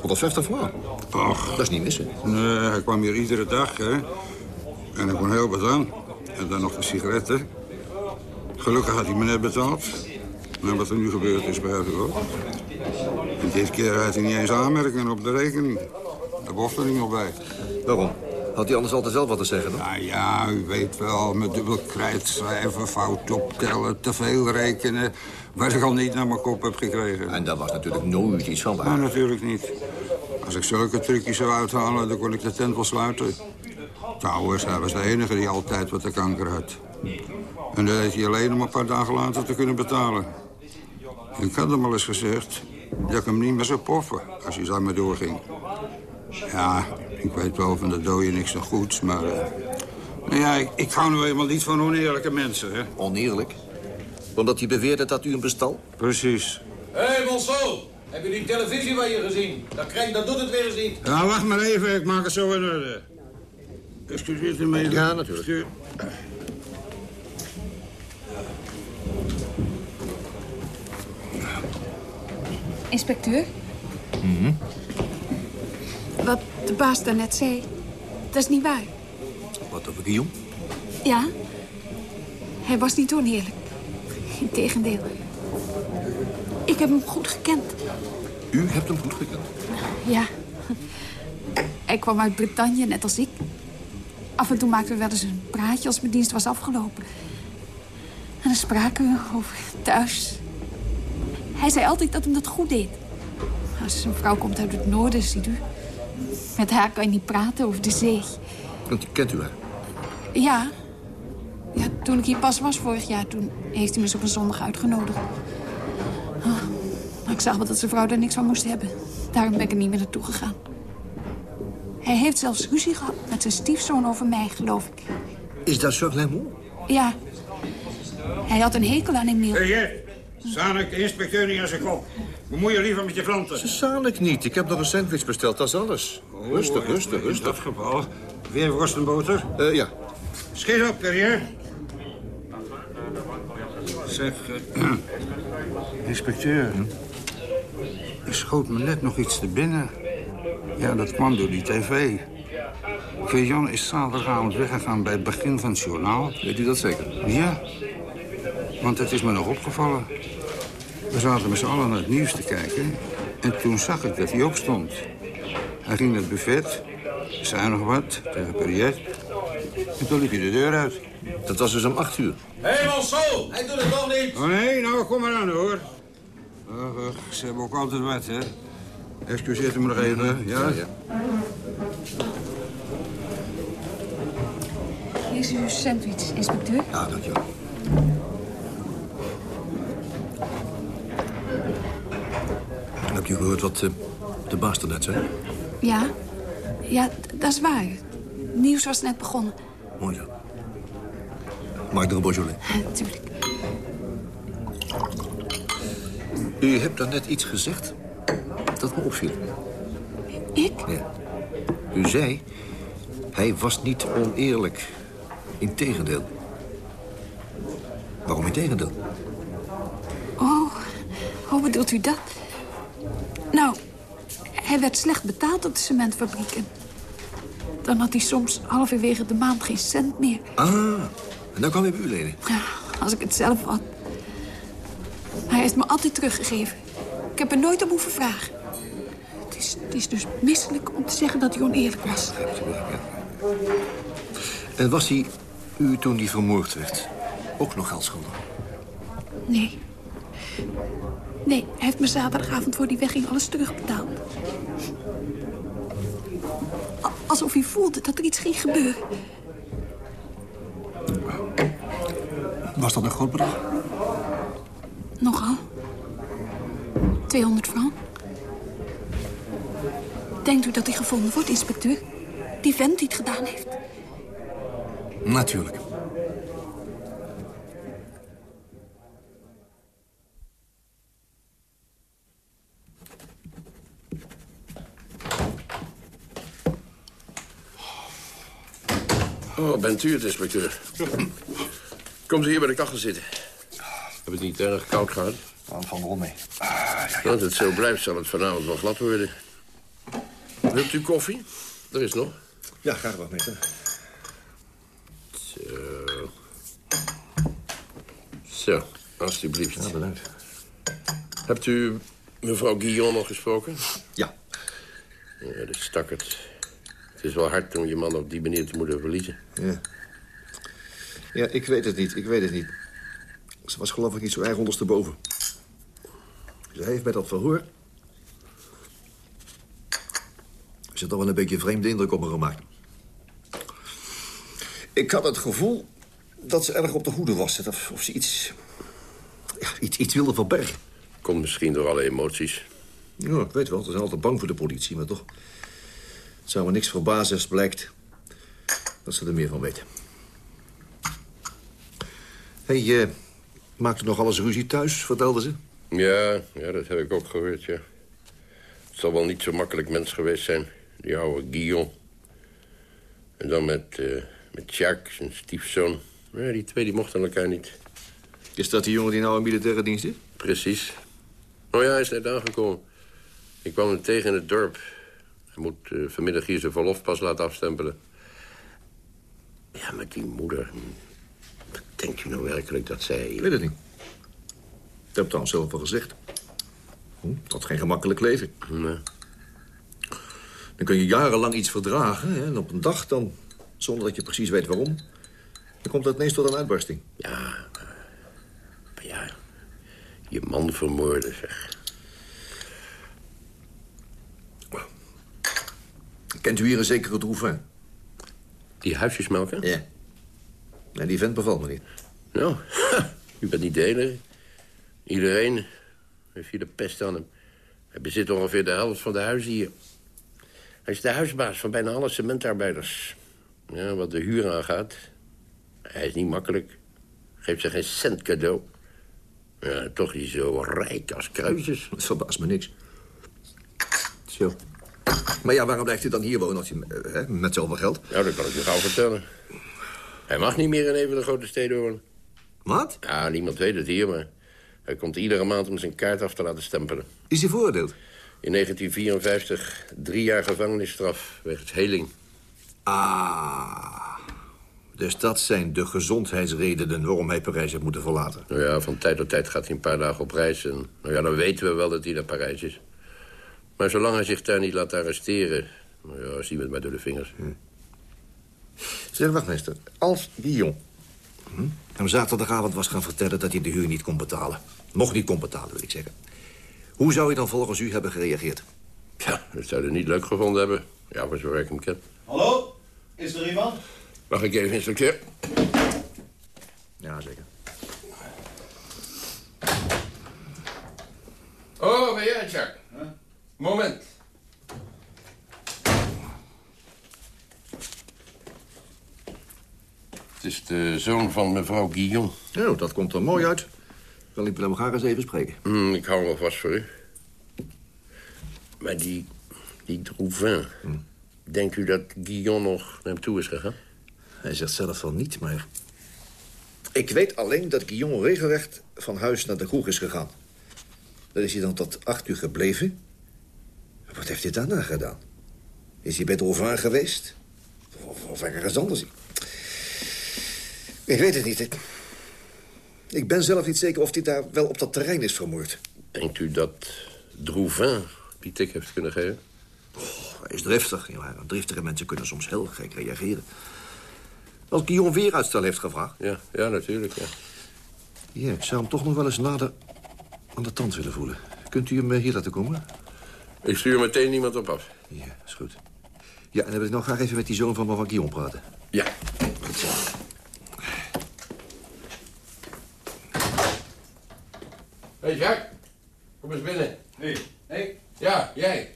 150 francs. Ach, Dat is niet missen. nee, hij kwam hier iedere dag, hè. En hij kon heel wat aan. En dan nog de sigaretten. Gelukkig had hij me net betaald. En wat er nu gebeurd is, ik ook. En dit keer had hij niet eens aanmerkingen op de rekening. Daar bocht er niet nog bij. Waarom? Had hij anders altijd zelf wat te zeggen dan? Nou ja, u weet wel, met dubbel krijt schrijven, fout optellen, te veel rekenen. Waar ik al niet naar mijn kop heb gekregen. En daar was natuurlijk nooit iets van Maar waar. natuurlijk niet. Als ik zulke trucjes zou uithalen, dan kon ik de tent wel sluiten. Trouwens, hij was de enige die altijd wat de kanker had. En dat deed hij alleen om een paar dagen later te kunnen betalen. Ik had hem al eens gezegd dat ik hem niet meer zou poffen als hij zo maar doorging. Ja, ik weet wel van de dode niks nog goeds, maar... eh, nou ja, ik, ik hou nou eenmaal niet van oneerlijke mensen, hè. Oneerlijk? Omdat hij beweerde dat u hem bestal? Precies. Hé, hey, Monceau, heb je die televisie van je gezien? Dat, krijg, dat doet het weer eens niet. Ja, wacht maar even, ik maak het zo in orde. Excuseert u mij? Ja, natuurlijk. Inspecteur, Mhm. wat de baas daarnet zei, dat is niet waar. Wat over Guillaume? Ja, hij was niet oneerlijk. Integendeel. Ik heb hem goed gekend. U hebt hem goed gekend. Ja. Hij kwam uit Bretagne, net als ik. Af en toe maakten we wel eens een praatje als mijn dienst was afgelopen. En dan spraken we over thuis. Hij zei altijd dat hem dat goed deed. Als een vrouw komt uit het noorden, ziet u. Met haar kan je niet praten over de zee. Want kent u haar? Ja. Toen ik hier pas was vorig jaar, toen heeft hij me op een zondag uitgenodigd. Ah, maar ik zag wel dat zijn vrouw daar niks van moest hebben. Daarom ben ik er niet meer naartoe gegaan. Hij heeft zelfs ruzie gehad met zijn stiefzoon over mij, geloof ik. Is dat Jacques Lemon? Ja. Hij had een hekel aan. Hé, jij. Zanik, de inspecteur niet aan zijn kop. Bemoei je liever met je klanten. Zal ik niet. Ik heb nog een sandwich besteld, dat is alles. Rustig, rustig, In rustig. dat geval. Weer worst en boter? Eh, ja. Schiet op, carrière. Zeg, eh, *clears throat* inspecteur. Er schoot me net nog iets te binnen. Ja, dat kwam door die tv. Jan is zaterdagavond weggegaan bij het begin van het journaal. Weet u dat zeker? Ja, want het is me nog opgevallen. We zaten met z'n allen naar het nieuws te kijken. En toen zag ik dat hij opstond. Hij ging naar het buffet, zei nog wat tegen Perriet. En toen liep hij de deur uit. Dat was dus om acht uur. Hé, hey, Monceau, hij doet het toch niet? Oh nee, nou kom maar aan hoor. Ach, ach, ze hebben ook altijd wat, hè. Excuseert u me nog even, ja? ja. Hier is uw sandwich, inspecteur. Ja, dankjewel. Hebt u gehoord wat eh, de baas net zei? Ja. Ja, dat is waar. Nieuws was net begonnen. Mooi zo. De Beaujolais. Natuurlijk. U hebt daarnet iets gezegd dat me opviel. Ik? Ja. U zei, hij was niet oneerlijk. Integendeel. Waarom integendeel? Oh, hoe bedoelt u dat? Nou, hij werd slecht betaald op de cementfabriek. En dan had hij soms halverwege de maand geen cent meer. Ah, en dan kwam hij bij u lenen. Ja, als ik het zelf had. Hij heeft me altijd teruggegeven. Ik heb er nooit om hoeven vragen. Het is, het is dus misselijk om te zeggen dat hij oneerlijk was. En was hij u toen hij vermoord werd ook nog geld schuldig? Nee. Nee, hij heeft me zaterdagavond voor die wegging alles terugbetaald. Alsof hij voelde dat er iets ging gebeuren. Was dat een groot bedrag? Nogal. 200 frank. Denkt u dat hij gevonden wordt, inspecteur? Die vent die het gedaan heeft. Natuurlijk. Oh, bent u het, inspecteur? Komt u hier bij de kachel zitten. Heb het niet erg koud gehad? Nou, van wel mee. Als het zo blijft, zal het vanavond wel glad worden. Wilt u koffie? Er is nog. Ja, graag wat mee. Zo. Zo, alstublieft. Ja, bedankt. Hebt u mevrouw Guillaume nog gesproken? Ja. Ja, dat stak het. Het is wel hard om je man op die manier te moeten verliezen. Ja. Ja, ik weet het niet. Ik weet het niet. Ze was geloof ik niet zo erg ondersteboven. Ze heeft met dat verhoor... Ze toch wel een beetje een vreemde indruk op me gemaakt. Ik had het gevoel dat ze erg op de hoede was. Of, of ze iets, ja, iets... iets wilde verbergen. Komt misschien door alle emoties. Ja, ik weet wel. Ze zijn altijd bang voor de politie, maar toch... Het zou me niks verbazen als blijkt dat ze er meer van weten. Hé, hey, uh, maakte nog alles ruzie thuis, vertelde ze? Ja, ja, dat heb ik ook gehoord, ja. Het zal wel niet zo makkelijk mens geweest zijn, die oude Guillaume. En dan met, uh, met Jacques, zijn stiefzoon. Ja, die twee die mochten elkaar niet. Is dat die jongen die nou in militaire dienst is? Precies. Oh ja, hij is net aangekomen. Ik kwam hem tegen in het dorp. Hij moet uh, vanmiddag hier zijn verlofpas laten afstempelen. Ja, met die moeder. Denkt u nou werkelijk dat zij... Ik weet het niet. Ik heb het dan zelf al gezegd. Hm, dat geen gemakkelijk leven. Nee. Dan kun je jarenlang iets verdragen. Hè, en op een dag dan, zonder dat je precies weet waarom... dan komt het ineens tot een uitbarsting. Ja, maar ja, je man vermoorden, zeg. Kent u hier een zekere Drouvin? Die huisjesmelker? Ja. En die vent bevalt me niet. Nou, *laughs* u bent niet de enige. Iedereen heeft hier de pest aan hem. Hij bezit ongeveer de helft van de huizen hier. Hij is de huisbaas van bijna alle cementarbeiders. Ja, wat de huur aangaat, hij is niet makkelijk. Geeft ze geen cent cadeau. Ja, toch is hij zo rijk als kruisjes. Dat verbaast me niks. Zo. Maar ja, waarom blijft hij dan hier wonen als hij, eh, met zoveel geld? Nou, dat kan ik je gauw vertellen. Hij mag niet meer in een van de grote steden wonen. Wat? Ja, niemand weet het hier, maar hij komt iedere maand om zijn kaart af te laten stempelen. Is hij veroordeeld? In 1954 drie jaar gevangenisstraf wegens heling. Ah, dus dat zijn de gezondheidsredenen waarom hij Parijs heeft moeten verlaten. Nou ja, van tijd tot tijd gaat hij een paar dagen op reis. En nou ja, dan weten we wel dat hij naar Parijs is. Maar zolang hij zich daar niet laat arresteren... Nou ja, zien we het maar door de vingers. Hm. Zeg, wachtmeester, als Guillaume hm, hem zaterdagavond was gaan vertellen dat hij de huur niet kon betalen... nog niet kon betalen, wil ik zeggen... hoe zou hij dan volgens u hebben gereageerd? Ja, dat zou hij niet leuk gevonden hebben. Ja, voor zover ik hem ken. Hallo? Is er iemand? Mag ik even, inspecteur? Ja, zeker. Oh, ben jij het, Jacques? Moment. Het is de zoon van mevrouw Guillaume. Oh, dat komt er mooi uit. Zal ik met hem graag eens even spreken. Hm, ik hou nog vast voor u. Maar die, die Drouvin... Denkt u dat Guillaume nog naar hem toe is gegaan? Hij zegt zelf van niet, maar... Ik weet alleen dat Guillaume regelrecht van huis naar de kroeg is gegaan. Daar is hij dan tot acht uur gebleven. Wat heeft hij daarna gedaan? Is hij bij Drouvin geweest? Of, of ergens anders? Ik weet het niet. Ik, ik ben zelf niet zeker of hij daar wel op dat terrein is vermoord. Denkt u dat Drouvin die tik heeft kunnen geven? Oh, hij is driftig. Ja, driftige mensen kunnen soms heel gek reageren. Als Guillaume weer uitstel heeft gevraagd. Ja, ja natuurlijk, ja. Ja, ik zou hem toch nog wel eens nader aan de tand willen voelen. Kunt u hem eh, hier laten komen? Ik stuur meteen iemand op af. Ja, is goed. Ja, en dan wil ik nog graag even met die zoon van mevrouw Guillaume praten. Ja. Hé, hey Jack. Kom eens binnen. Hé. Hé. Ja, jij.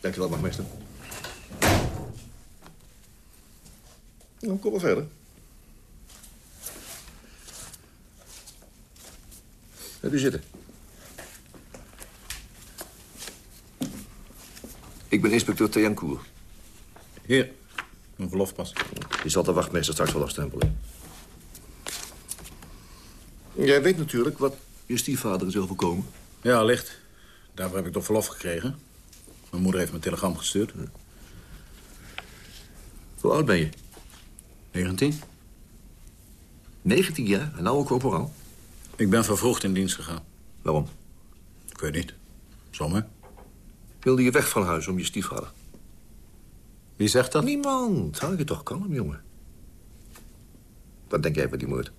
Dank je wel, magmeester. Nou, kom maar verder. Heb u zitten. Ik ben inspecteur Tejancourt. Hier, een verlofpas. Die zal de wachtmeester straks wel afstempelen. Jij weet natuurlijk wat je stiefvader is overkomen. Ja, licht. Daarvoor heb ik toch verlof gekregen. Mijn moeder heeft me een telegram gestuurd. Hoe oud ben je? 19. 19 jaar en nou ook corporaal? Ik ben vervroegd in dienst gegaan. Waarom? Ik weet niet. Zomaar. Wilde je weg van huis om je stiefvader? Wie zegt dat? Niemand. Hou je toch kalm, jongen. Wat denk jij van die moord?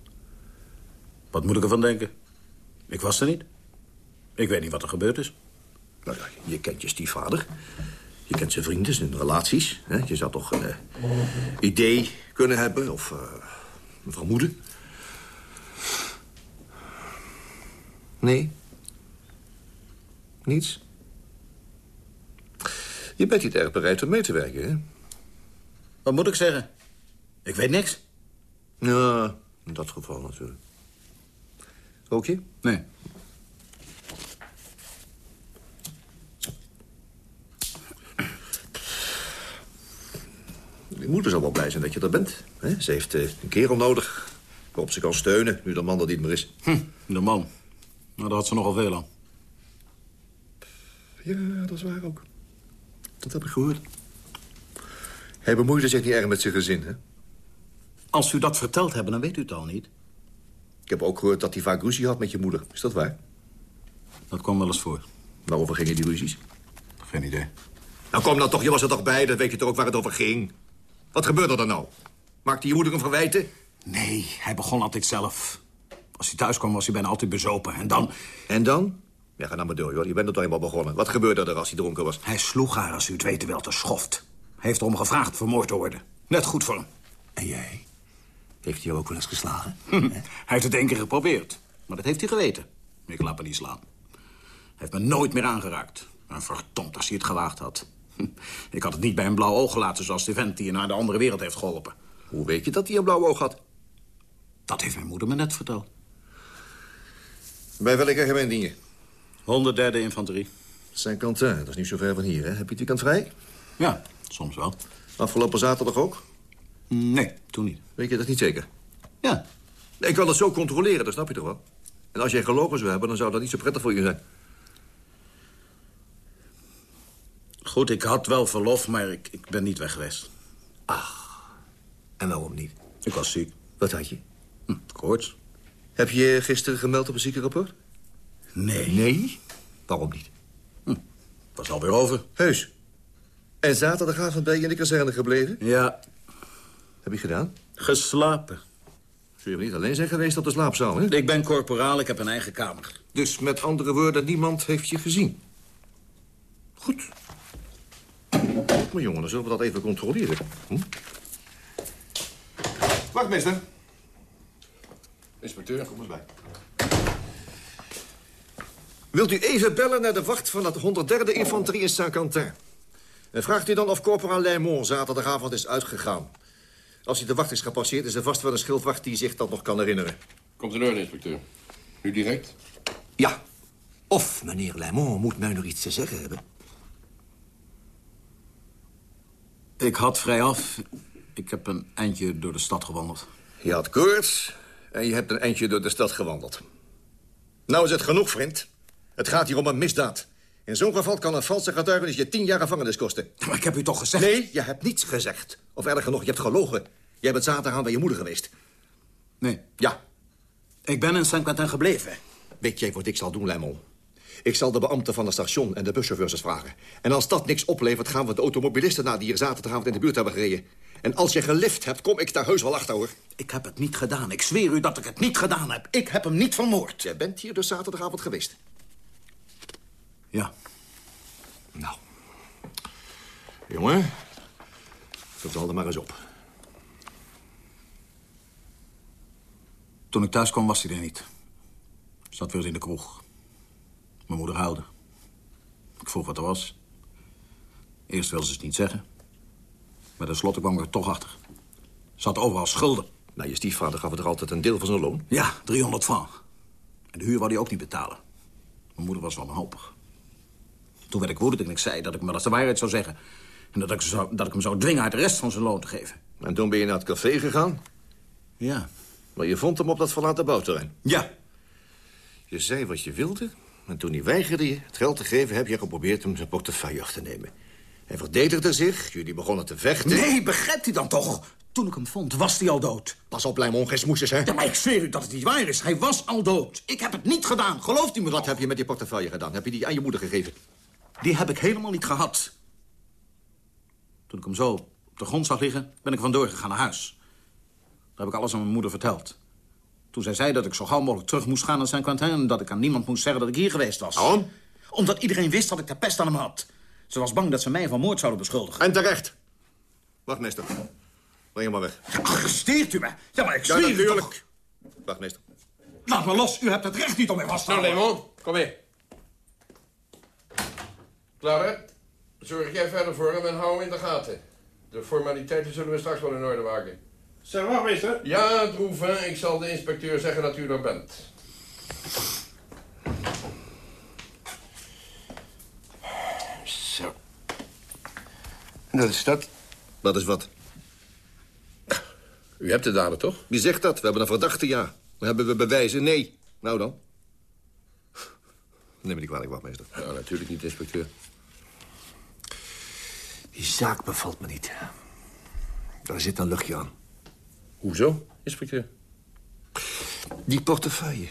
Wat moet ik ervan denken? Ik was er niet. Ik weet niet wat er gebeurd is. Nou ja, je kent je stiefvader. Je kent zijn vrienden, zijn relaties. Hè? Je zou toch een eh, idee kunnen hebben of eh, een vermoeden. Nee? Niets? Je bent niet erg bereid om mee te werken, hè? Wat moet ik zeggen? Ik weet niks. Ja, in dat geval natuurlijk. Rook je? Nee. Je moeder zal wel blij zijn dat je er bent. Hè? Ze heeft eh, een kerel nodig waarop ze kan steunen, nu de man er niet meer is. Hm, de man. Nou, daar had ze nogal veel aan. Ja, dat is waar ook. Dat heb ik gehoord. Hij bemoeide zich niet erg met zijn gezin, hè? Als u dat verteld hebben, dan weet u het al niet. Ik heb ook gehoord dat hij vaak ruzie had met je moeder. Is dat waar? Dat kwam wel eens voor. Waarover gingen die ruzies? Geen idee. Nou, kom dan toch. Je was er toch bij. Dan weet je toch ook waar het over ging. Wat gebeurde er nou? Maakte je moeder een verwijten? Nee, hij begon altijd zelf. Als hij thuis kwam, was hij bijna altijd bezopen. En dan... En dan? Ja, ga nou maar door, joh. Je bent er toch eenmaal begonnen. Wat gebeurde er als hij dronken was? Hij sloeg haar, als u het weten wilt, te schoft. Hij heeft erom gevraagd vermoord te worden. Net goed voor hem. En jij? Heeft hij jou ook wel eens geslagen? hij heeft het één keer geprobeerd. Maar dat heeft hij geweten. Ik laat me niet slaan. Hij heeft me nooit meer aangeraakt. En verdomd als hij het gewaagd had. Ik had het niet bij een blauw oog gelaten zoals de vent die je naar de andere wereld heeft geholpen. Hoe weet je dat hij een blauw oog had? Dat heeft mijn moeder me net verteld. Bij welk regiment dien je? 103e infanterie. Saint-Quentin, dat is niet zo ver van hier, hè? Heb je het weekend vrij? Ja, soms wel. Afgelopen zaterdag ook? Nee, toen niet. Weet je dat niet zeker? Ja. Ik wil het zo controleren, dat snap je toch wel? En als jij gelogen zou hebben, dan zou dat niet zo prettig voor je zijn. Goed, ik had wel verlof, maar ik, ik ben niet weg geweest. Ach, en waarom niet? Ik was ziek. Wat had je? Hm, koorts. Heb je je gisteren gemeld op een ziekenrapport? Nee. Nee? Waarom niet? Hm, was alweer over. Heus. En zaterdagavond ben je in de kazerne gebleven? Ja. Heb je gedaan? Geslapen. Zul je niet alleen zijn geweest op de slaapzaal, hè? Ik ben corporaal, ik heb een eigen kamer. Dus met andere woorden, niemand heeft je gezien. Goed. Maar jongen, dan zullen we dat even controleren. Hm? Wachtmeester. Inspecteur. Kom eens bij. Wilt u even bellen naar de wacht van het 103e Infanterie in Saint-Quentin? En vraagt u dan of corporaal Leymont zaterdagavond is uitgegaan. Als hij de wacht is gepasseerd, is er vast wel een schildwacht die zich dat nog kan herinneren. Komt in orde, inspecteur. Nu direct? Ja. Of meneer Leymont moet mij nog iets te zeggen hebben. Ik had vrij af. Ik heb een eindje door de stad gewandeld. Je had koorts en je hebt een eindje door de stad gewandeld. Nou is het genoeg, vriend. Het gaat hier om een misdaad. In zo'n geval kan een valse getuigenis je tien jaar gevangenis kosten. Maar ik heb u toch gezegd... Nee, je hebt niets gezegd. Of erger nog, je hebt gelogen. Jij bent zaterdag bij je moeder geweest. Nee. Ja. Ik ben in Saint-Quentin gebleven. Weet jij wat ik zal doen, Lemon? Ik zal de beambten van het station en de buschauffeurs eens vragen. En als dat niks oplevert, gaan we de automobilisten na... die hier zaterdagavond in de buurt hebben gereden. En als je gelift hebt, kom ik daar heus wel achter, hoor. Ik heb het niet gedaan. Ik zweer u dat ik het niet gedaan heb. Ik heb hem niet vermoord. Jij bent hier dus zaterdagavond geweest? Ja. Nou. Jongen, vertel er maar eens op. Toen ik thuis kwam, was hij er niet. Zat weer eens in de kroeg. Mijn moeder huilde. Ik vroeg wat er was. Eerst wilde ze het niet zeggen. Maar tenslotte kwam ik er toch achter. Ze had overal schulden. Nou, je stiefvader gaf er altijd een deel van zijn loon. Ja, 300 francs. En de huur wou hij ook niet betalen. Mijn moeder was wel wanhopig. Toen werd ik woedend en ik zei dat ik me dat de waarheid zou zeggen. En dat ik, zou, dat ik hem zou dwingen uit de rest van zijn loon te geven. En toen ben je naar het café gegaan? Ja. Maar je vond hem op dat verlaten bouwterrein? Ja. Je zei wat je wilde, en toen hij weigerde je het geld te geven... heb je geprobeerd hem zijn portefeuille af te nemen. Hij verdedigde zich, jullie begonnen te vechten. Nee, begrijpt u dan toch? Toen ik hem vond, was hij al dood. Pas op, Lijmon, geen smoesjes, hè? Ja, maar ik zweer u dat het niet waar is. Hij was al dood. Ik heb het niet gedaan. Gelooft u me Wat heb je met die portefeuille gedaan? Heb je die aan je moeder gegeven? Die heb ik helemaal niet gehad. Toen ik hem zo op de grond zag liggen, ben ik vandoor gegaan naar huis. Heb ik alles aan mijn moeder verteld. Toen zij zei dat ik zo gauw mogelijk terug moest gaan naar Saint-Quentin... en dat ik aan niemand moest zeggen dat ik hier geweest was. Waarom? Omdat iedereen wist dat ik de pest aan hem had. Ze was bang dat ze mij van moord zouden beschuldigen. En terecht. Wachtmeester. Breng hem maar weg. Arresteert u me? Ja, maar ik Ja, zweer u natuurlijk. Wachtmeester. Laat me los, u hebt het recht niet om mij vast te Nou, houden. Lemon, kom mee. Klaar, hè? Zorg jij verder voor hem en hou hem in de gaten. De formaliteiten zullen we straks wel in orde maken. Zeg, wachtmeester. Ja, Droeven, ik zal de inspecteur zeggen dat u er bent. Zo. Dat is dat. Wat is wat? U hebt de dader, toch? Wie zegt dat? We hebben een verdachte, ja. Maar hebben we bewijzen? Nee. Nou dan. Neem me niet kwalijk, wachtmeester. Ja, natuurlijk niet, inspecteur. Die zaak bevalt me niet. Daar zit een luchtje aan. Hoezo, inspecteur? Die portefeuille.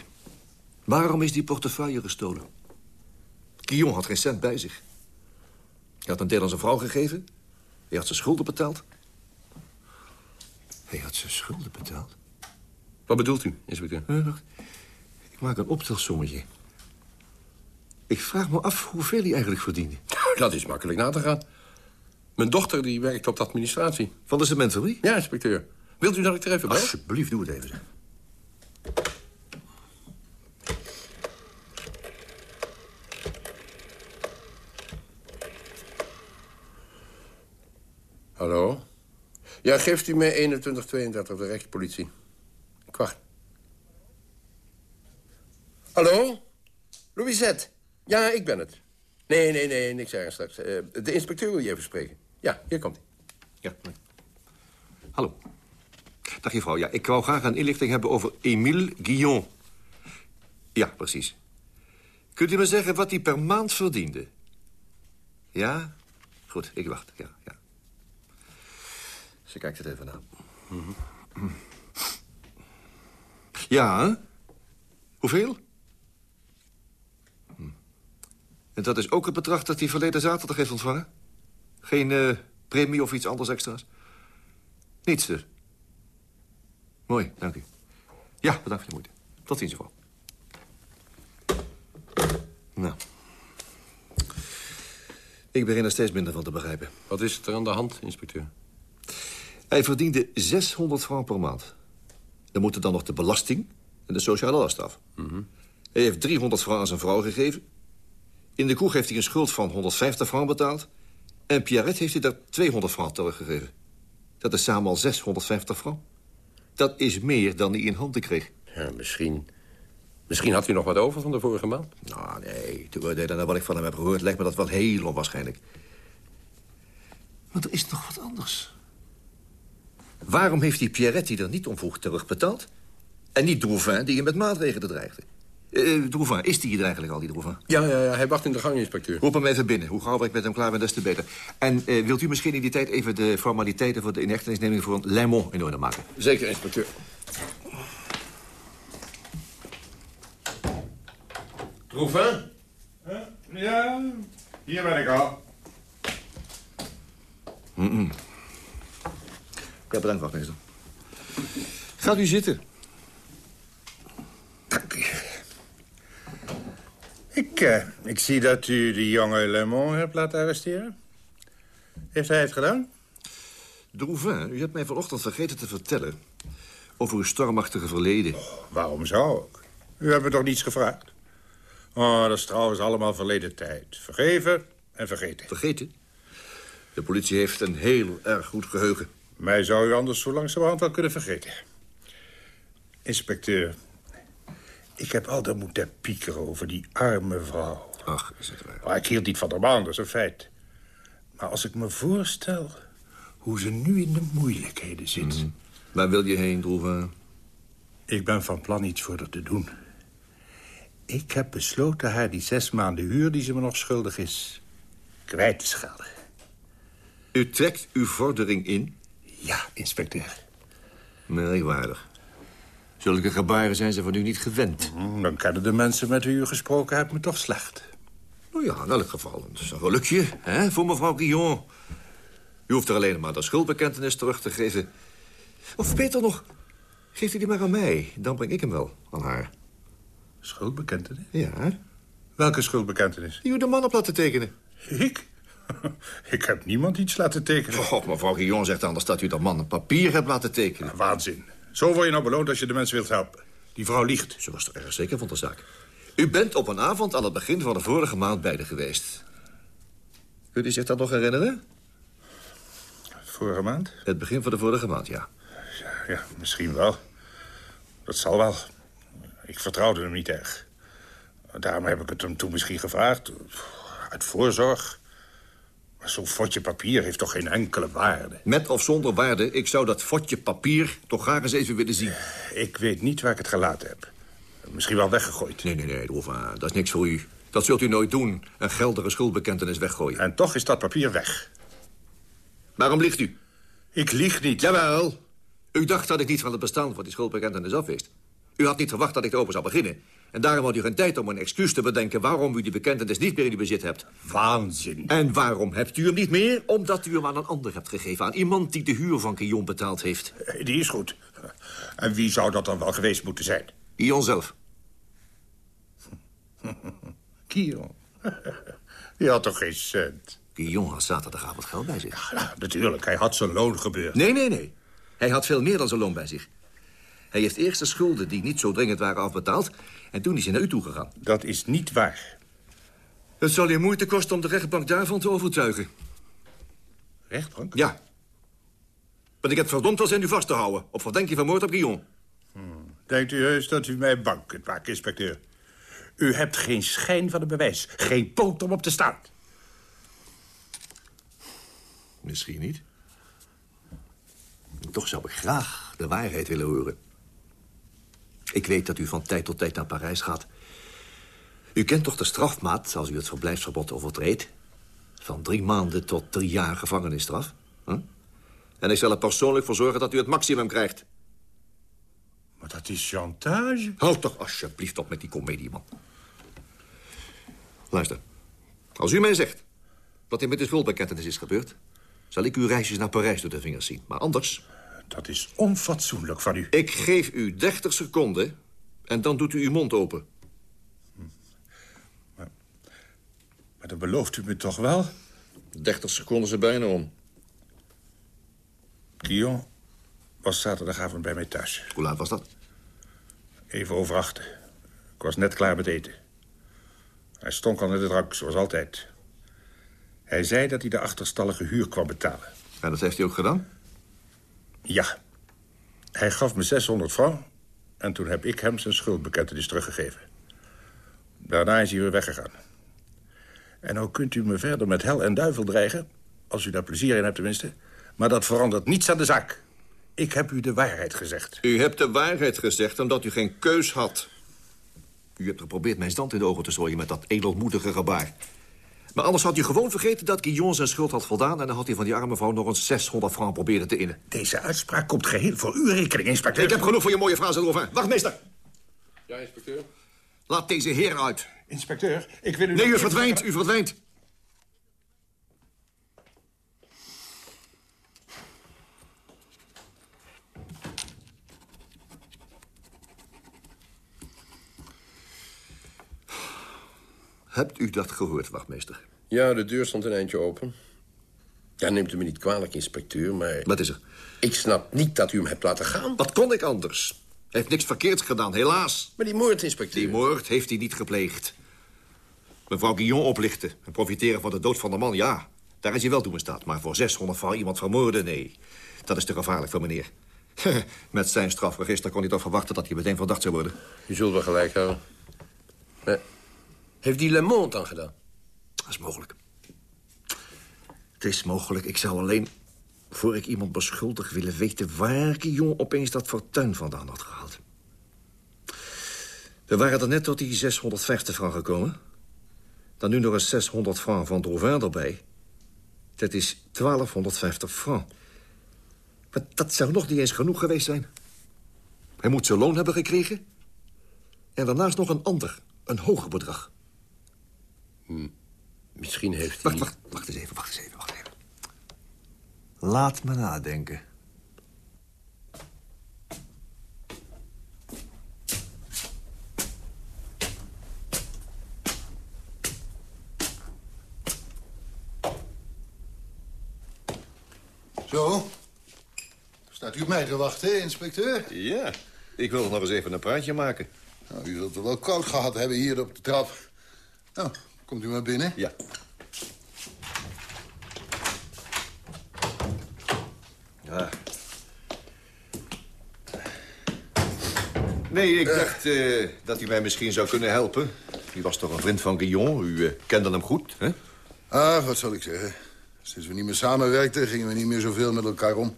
Waarom is die portefeuille gestolen? Guillaume had geen cent bij zich. Hij had een deel aan zijn vrouw gegeven. Hij had zijn schulden betaald. Hij had zijn schulden betaald? Wat bedoelt u, inspecteur? Eh. Ik maak een optelsommetje. Ik vraag me af hoeveel hij eigenlijk verdiende. *laughs* Dat is makkelijk na te gaan. Mijn dochter die werkt op de administratie. Van de cementfabriek? Ja, inspecteur. Wilt u dat ik er even bij? Alsjeblieft, doe het even. Hallo? Ja, geeft u mij 2132, de rechtspolitie. Kwart. Hallo? Louisette? Ja, ik ben het. Nee, nee, nee, niks ernstigs. Eh de inspecteur wil je even spreken. Ja, hier komt hij. Ja. Hallo. Dag juffrouw. Ja, ik wou graag een inlichting hebben over Émile Guillon. Ja, precies. Kunt u me zeggen wat hij per maand verdiende? Ja? Goed, ik wacht. Ja, ja. Ze kijkt het even na. Ja? Hoeveel? Hm. En dat is ook het bedrag dat hij verleden zaterdag heeft ontvangen? Geen eh, premie of iets anders extra's? Niets dus. Mooi, dank u. Ja, bedankt voor de moeite. Tot ziens, mevrouw. Nou. Ik begin er steeds minder van te begrijpen. Wat is er aan de hand, inspecteur? Hij verdiende 600 francs per maand. Dan moeten dan nog de belasting en de sociale last af. Hij heeft 300 francs aan zijn vrouw gegeven. In de kroeg heeft hij een schuld van 150 francs betaald. En Pierrette heeft hij daar 200 francs teruggegeven. Dat is samen al 650 francs. Dat is meer dan hij in handen kreeg. Ja, misschien... Misschien had u nog wat over van de vorige maand? Nou, nee, te oordelen naar wat ik van hem heb gehoord... lijkt me dat wel heel onwaarschijnlijk. Maar er is nog wat anders. Waarom heeft die Pierrette die er niet om vroeg terugbetaald? En niet Drouvin, die je met maatregelen dreigde? Eh Drouvin, is die hier eigenlijk al, die Drouvin? Ja, ja, ja, hij wacht in de gang, inspecteur. Roep hem even binnen. Hoe gauw ik met hem klaar ben, des te beter. En eh, wilt u misschien in die tijd even de formaliteiten... voor de inhechtenisneming voor een Lemon in orde maken? Zeker, inspecteur. Drouvin? Ja, hier ben ik al. Mm Ja, bedankt, wachtmeester. Gaat u zitten. Ik, eh, ik zie dat u die jonge Lemon hebt laten arresteren. Heeft hij het gedaan? Drouvin, u hebt mij vanochtend vergeten te vertellen... over uw stormachtige verleden. Waarom zou ik? U hebt me toch niets gevraagd? Oh, dat is trouwens allemaal verleden tijd. Vergeven en vergeten. Vergeten? De politie heeft een heel erg goed geheugen. Mij zou u anders zo langzamerhand wel kunnen vergeten. Inspecteur, ik heb altijd moeten piekeren over die arme vrouw. Ach, is het waar. Maar ik hield niet van de man, dat is een feit. Maar als ik me voorstel hoe ze nu in de moeilijkheden zit... Waar wil je heen, Drouvin? Ik ben van plan iets voor haar te doen. Ik heb besloten haar die zes maanden huur die ze me nog schuldig is... kwijt te schelden. U trekt uw vordering in? Ja, inspecteur. Merkwaardig. Zulke gebaren zijn ze van u niet gewend. Hm, Dan kennen de mensen met wie u gesproken hebt me toch slecht. Nou ja, in elk geval. Het is een gelukje, hè, voor mevrouw Guillon. U hoeft er alleen maar de schuldbekentenis terug te geven. Of beter nog, Geeft u die maar aan mij, dan breng ik hem wel aan haar. Schuldbekentenis? Ja. Welke schuldbekentenis? Die u de man op laten tekenen. Ik? *laughs* Ik heb niemand iets laten tekenen. Oh, mevrouw Guillon zegt anders dat u dat man een papier hebt laten tekenen. Waanzin. Zo word je nou beloond als je de mensen wilt helpen. Die vrouw liegt. Ze was er erg zeker van de zaak. U bent op een avond aan het begin van de vorige maand bij de geweest. Kunt u zich dat nog herinneren? Vorige maand? Het begin van de vorige maand, ja. Ja, ja, misschien wel. Dat zal wel. Ik vertrouwde hem niet erg. Daarom heb ik het hem toen misschien gevraagd. Uit voorzorg. Zo'n fotje papier heeft toch geen enkele waarde? Met of zonder waarde, ik zou dat fotje papier toch graag eens even willen zien. Ik weet niet waar ik het gelaten heb. Misschien wel weggegooid. Nee, nee, nee, Droeva, dat is niks voor u. Dat zult u nooit doen, een geldige schuldbekentenis weggooien. En toch is dat papier weg. Waarom liegt u? Ik lieg niet. Jawel. U dacht dat ik niet van het bestaan van die schuldbekentenis afwist. U had niet verwacht dat ik erover zou beginnen. En daarom had u geen tijd om een excuus te bedenken... waarom u die bekentenis niet meer in uw bezit hebt. Waanzin. En waarom hebt u hem niet meer? Omdat u hem aan een ander hebt gegeven. Aan iemand die de huur van Guillaume betaald heeft. Die is goed. En wie zou dat dan wel geweest moeten zijn? Guillaume zelf. *laughs* Guillaume. *laughs* Die had toch geen cent? Guillaume had zaterdagavond geld bij zich. Ja, natuurlijk. Hij had zijn loon gebeurd. Nee, nee, nee. Hij had veel meer dan zijn loon bij zich. Hij heeft eerst de schulden die niet zo dringend waren afbetaald... en toen is hij naar u toegegaan. Dat is niet waar. Het zal je moeite kosten om de rechtbank daarvan te overtuigen. Rechtbank? Ja. Want ik heb verdomd wel zin u vast te houden... op verdenking van moord op Guillaume. Hmm. Denkt u heus dat u mij bang kunt maken, inspecteur? U hebt geen schijn van een bewijs. Geen poot om op te staan. Misschien niet. Toch zou ik graag de waarheid willen horen. Ik weet dat u van tijd tot tijd naar Parijs gaat. U kent toch de strafmaat als u het verblijfsverbod overtreedt? Van drie maanden tot drie jaar gevangenisstraf. En ik zal er persoonlijk voor zorgen dat u het maximum krijgt. Maar dat is chantage. Houd toch alsjeblieft op met die komedie, man. Luister. Als u mij zegt wat er met de schuldbekentenis is gebeurd... zal ik uw reisjes naar Parijs door de vingers zien. Maar anders... Dat is onfatsoenlijk van u. Ik geef u 30 seconden en dan doet u uw mond open. Maar, maar dan belooft u me toch wel? 30 seconden zijn bijna om. Guillaume was zaterdagavond bij mij thuis. Hoe laat was dat? Even over achten. Ik was net klaar met eten. Hij stonk al naar de drank, zoals altijd. Hij zei dat hij de achterstallige huur kwam betalen. En dat heeft hij ook gedaan? Ja. Hij gaf me 600 francs en toen heb ik hem zijn schuldbekentenis teruggegeven. Daarna is hij weer weggegaan. En nou kunt u me verder met hel en duivel dreigen... als u daar plezier in hebt tenminste... maar dat verandert niets aan de zaak. Ik heb u de waarheid gezegd. U hebt de waarheid gezegd omdat u geen keus had. U hebt geprobeerd mijn stand in de ogen te strooien met dat edelmoedige gebaar. Maar anders had u gewoon vergeten dat Guillaume zijn schuld had voldaan... en dan had hij van die arme vrouw nog eens 600 francs proberen te innen. Deze uitspraak komt geheel voor uw rekening, inspecteur. Ik heb genoeg voor je mooie frase erover. Wacht, meester. Ja, inspecteur? Laat deze heer uit. Inspecteur, ik wil u... Nee, u verdwijnt, u verdwijnt. Hebt u dat gehoord, wachtmeester? Ja, de deur stond een eindje open. Ja, neemt u me niet kwalijk, inspecteur, maar... Wat is er? Ik snap niet dat u hem hebt laten gaan. Wat kon ik anders? Hij heeft niks verkeerds gedaan, helaas. Maar die moord, inspecteur... Die moord heeft hij niet gepleegd. Mevrouw Guillon oplichten en profiteren van de dood van de man, ja. Daar is hij wel toe in staat. Maar voor 600 van iemand vermoorden, nee. Dat is te gevaarlijk voor meneer. *laughs* Met zijn strafregister kon hij toch verwachten dat hij meteen verdacht zou worden. U zult wel gelijk hebben. Maar heeft die Le Monde dan gedaan? Dat is mogelijk. Het is mogelijk. Ik zou alleen, voor ik iemand beschuldig, willen weten... waar Guillaume opeens dat fortuin vandaan had gehaald. We waren er net tot die 650 francs gekomen. Dan nu nog eens 600 francs van Drovin erbij. Dat is 1250 francs. Maar dat zou nog niet eens genoeg geweest zijn. Hij moet zijn loon hebben gekregen. En daarnaast nog een ander, een hoger bedrag. Hm. Misschien heeft hij... Wacht, wacht, wacht eens even, wacht eens even, wacht even. Laat me nadenken. Zo. Staat u op mij te wachten, inspecteur? Ja, ik wil nog eens even een praatje maken. Nou, u zult het wel koud gehad hebben hier op de trap. Nou, komt u maar binnen. Ja. Ja. Nee, ik dacht eh, dat u mij misschien zou kunnen helpen. U was toch een vriend van Guillaume? U eh, kende hem goed, hè? Ah, wat zal ik zeggen. Sinds we niet meer samenwerkten, gingen we niet meer zoveel met elkaar om.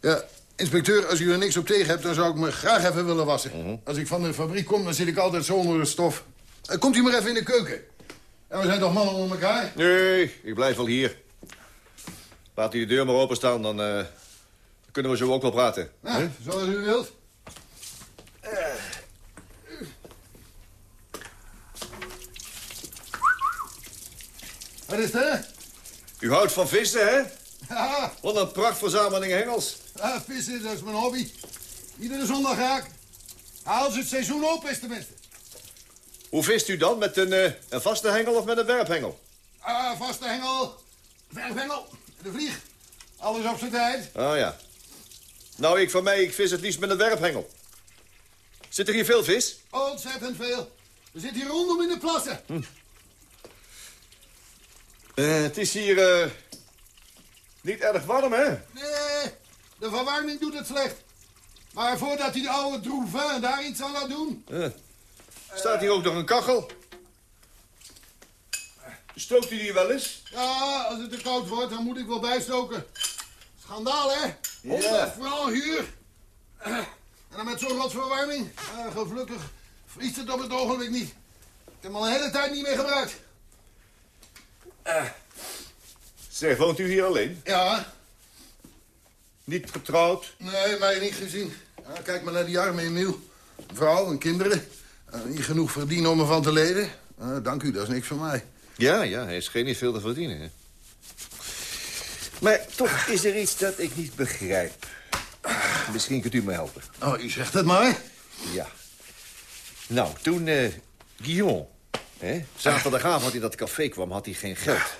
Ja, inspecteur, als u er niks op tegen hebt... dan zou ik me graag even willen wassen. Als ik van de fabriek kom, dan zit ik altijd zo onder de stof. Eh, komt u maar even in de keuken. En we zijn toch mannen onder elkaar? Nee, ik blijf wel hier. Laat u de deur maar openstaan, dan eh, kunnen we zo ook wel praten. Nou, zoals u wilt. Wat is dat? U houdt van vissen, hè? Ja, Wat een prachtverzameling hengels. ah, vissen, dat is mijn hobby. Iedere zondag ga ik. Als het seizoen open is tenminste. Hoe vist u dan? Met een, eh, een vaste hengel of met een werphengel? Ah, vaste hengel, werphengel, de vlieg. Alles op zijn tijd. Oh ja. Nou, ik van mij, ik vis het liefst met een werphengel. Zit er hier veel vis? Ontzettend veel. We zitten hier rondom in de plassen. Eh, het is hier eh, niet erg warm, hè? Nee, de verwarming doet het slecht. Maar voordat hij de oude Drouvin daar iets aan laat doen... Staat hier ook nog een kachel? Stookt u die wel eens? Ja, als het te koud wordt, dan moet ik wel bijstoken. Schandaal, hè? Honderd franc huur. En dan met zo'n rotverwarming. Uh, gelukkig vriest het op het ogenblik niet. Ik heb hem al een hele tijd niet meer gebruikt. Zeg, woont u hier alleen? Ja, Niet getrouwd? nee, mij niet gezien. Ja, kijk maar naar die arme Emiel. Een vrouw en kinderen. Eh, niet genoeg verdienen om ervan te leven. Eh, dank u, dat is niks voor mij. Ja, ja, hij is geen niet veel te verdienen. Hè? Maar toch is er iets dat ik niet begrijp. Misschien kunt u me helpen. Oh, u zegt het maar. Ja. Nou, toen eh Guillaume hè, zaterdagavond in dat café kwam, had hij geen geld.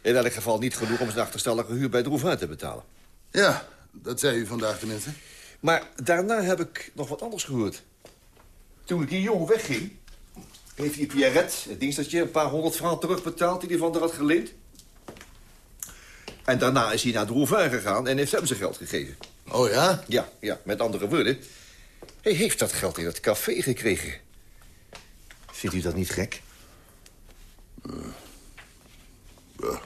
In elk geval niet genoeg om zijn achterstallige huur bij Drouvin te betalen. Ja, dat zei u vandaag tenminste. Maar daarna heb ik nog wat anders gehoord. Toen Guillaume wegging, heeft hij Pierrette, het dienstertje, een paar honderd francs terugbetaald die hij van haar had geleend. En daarna is hij naar Drouvin gegaan en heeft hem zijn geld gegeven. Oh ja? Ja, ja, met andere woorden. Hij heeft dat geld in het café gekregen. Vindt u dat niet gek? Ja.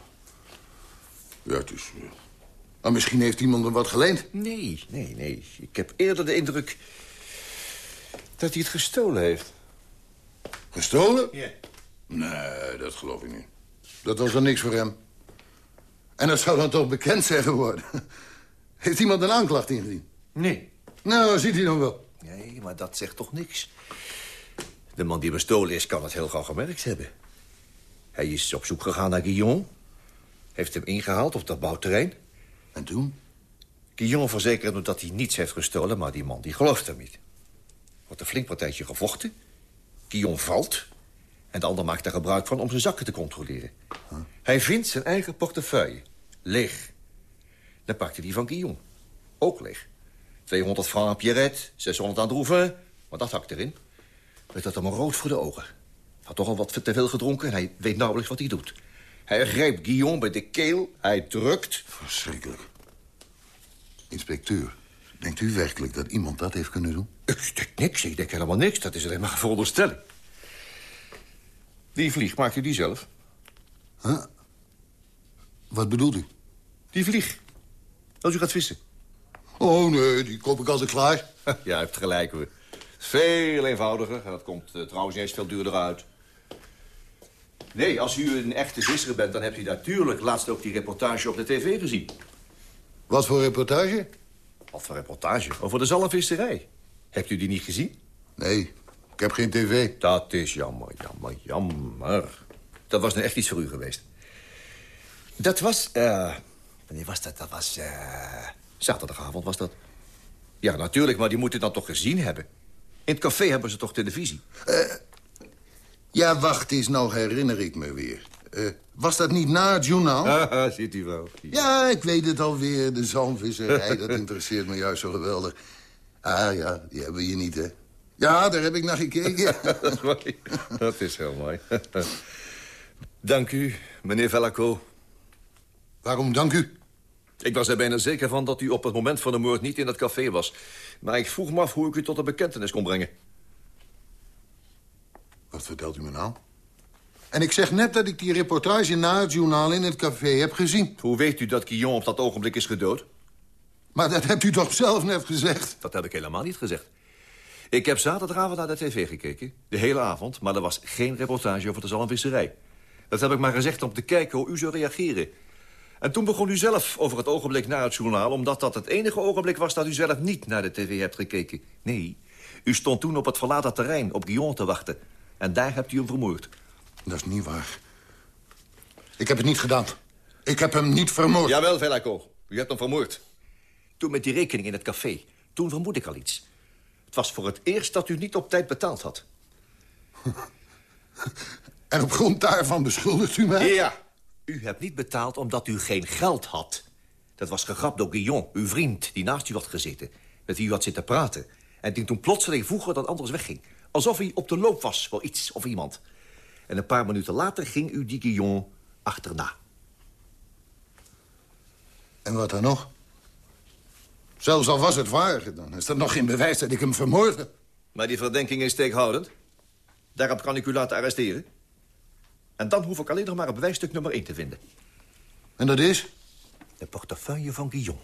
Ja, het is... eh, Maar misschien heeft iemand hem wat geleend. Nee, nee, nee. Ik heb eerder de indruk dat hij het gestolen heeft. Gestolen? Ja. Nee, dat geloof ik niet. Dat was dan niks voor hem. En dat zou dan toch bekend zijn geworden. *laughs* Heeft iemand een aanklacht ingediend? Nee. Nou, ziet hij dan wel. Nee, maar dat zegt toch niks. De man die bestolen is, kan het heel gauw gemerkt hebben. Hij is op zoek gegaan naar Guillaume. Heeft hem ingehaald op dat bouwterrein. En toen? Guillaume verzekerde dat hij niets heeft gestolen... maar die man die gelooft hem niet. Wordt een flink partijtje gevochten. Guillaume valt. En de ander maakt er gebruik van om zijn zakken te controleren. Hij vindt zijn eigen portefeuille. Leeg. Dan pakt hij die van Guillaume. Ook leeg. 200 francs aan Pierrette, 600 aan Drouvin. Maar dat hakt erin. Werd dat allemaal rood voor de ogen. Had toch al wat te veel gedronken en hij weet nauwelijks wat hij doet. Hij grijpt Guillaume bij de keel, hij drukt... Verschrikkelijk. Inspecteur, denkt u werkelijk dat iemand dat heeft kunnen doen? Ik denk niks, ik denk helemaal niks. Dat is alleen maar veronderstelling. Die vlieg, maakt u die zelf? Huh? Wat bedoelt u? Die vlieg. Als u gaat vissen. Oh, nee, die koop ik altijd klaar. *laughs* Ja, u hebt gelijk hoor. Veel eenvoudiger. En dat komt eh, trouwens niet eens veel duurder uit. Nee, als u een echte visser bent, dan hebt u natuurlijk laatst ook die reportage op de tv gezien. Wat voor reportage? Wat voor reportage? Over de zalmvisserij. Hebt u die niet gezien? Nee, ik heb geen tv. Dat is jammer, jammer, jammer. Dat was nou echt iets voor u geweest. Dat was, eh... wanneer was dat? Dat was, eh... zaterdagavond was dat. Ja, natuurlijk, maar die moeten dan toch gezien hebben. In het café hebben ze toch televisie? Ja, wacht eens, nou herinner ik me weer. Eh, was dat niet na het journaal? *laughs* Haha, ziet u wel. Ja, ik weet het alweer. De zalmvisserij, dat interesseert me juist zo geweldig. Ah ja, die hebben we hier niet, hè? Ja, daar heb ik naar gekeken. *laughs* dat, is mooi. dat is heel mooi. *laughs* dank u, meneer Vellaco. Waarom dank u? Ik was er bijna zeker van dat u op het moment van de moord niet in het café was. Maar ik vroeg me af hoe ik u tot een bekentenis kon brengen. Wat vertelt u me nou? En ik zeg net dat ik die reportage na het journaal in het café heb gezien. Hoe weet u dat Guillaume op dat ogenblik is gedood? Maar dat hebt u toch zelf net gezegd? Dat heb ik helemaal niet gezegd. Ik heb zaterdagavond naar de tv gekeken, de hele avond... maar er was geen reportage over de zalmvisserij. Dat heb ik maar gezegd om te kijken hoe u zou reageren. En toen begon u zelf over het ogenblik na het journaal... omdat dat het enige ogenblik was dat u zelf niet naar de tv hebt gekeken. Nee, u stond toen op het verlaten terrein op Guillaume te wachten. En daar hebt u hem vermoord. Dat is niet waar. Ik heb het niet gedaan. Ik heb hem niet vermoord. Jawel, Vellaco. U hebt hem vermoord. Toen met die rekening in het café. Toen vermoed ik al iets. Het was voor het eerst dat u niet op tijd betaald had. *laughs* En op grond daarvan beschuldigt u mij? Ja. U hebt niet betaald omdat u geen geld had. Dat was gegrapt door Guillaume, uw vriend, die naast u had gezeten. Met wie u had zitten praten. En die toen plotseling vroeger dan anders wegging. Alsof hij op de loop was voor iets of iemand. En een paar minuten later ging u die Guillaume achterna. En wat dan nog? Zelfs al was het waar, dan is dat nog geen bewijs dat ik hem vermoordde. Maar die verdenking is steekhoudend. Daarop kan ik u laten arresteren. En dan hoef ik alleen nog maar een bewijsstuk nummer 1 te vinden. En dat is? De portefeuille van Guillaume.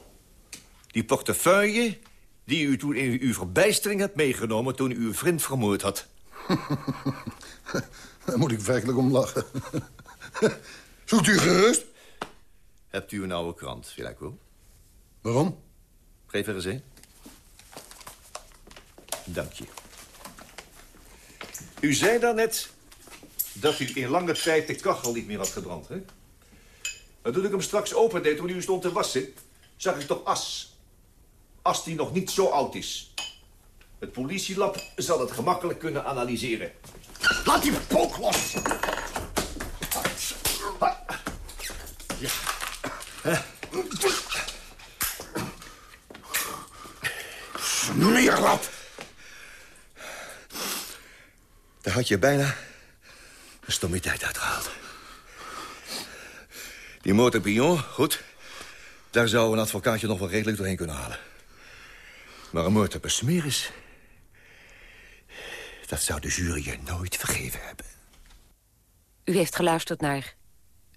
Die portefeuille die u toen in uw verbijstering hebt meegenomen... toen u uw vriend vermoord had. *laughs* Daar moet ik werkelijk om lachen. *laughs* Zoekt u gerust? Hebt u een oude krant, Filaco? Waarom? Geef er. Dank je. U zei daarnet dat u in lange tijd de kachel niet meer had gebrand, hè? Maar toen ik hem straks opendeed, toen u stond te wassen... zag ik toch as. As die nog niet zo oud is. Het politielab zal het gemakkelijk kunnen analyseren. Laat die pook los! Ja. Smeerlap! Daar had je bijna een stommiteit uitgehaald. Die Pignon, goed. Daar zou een advocaatje nog wel redelijk doorheen kunnen halen. Maar een moord op een dat zou de jury je nooit vergeven hebben. U heeft geluisterd naar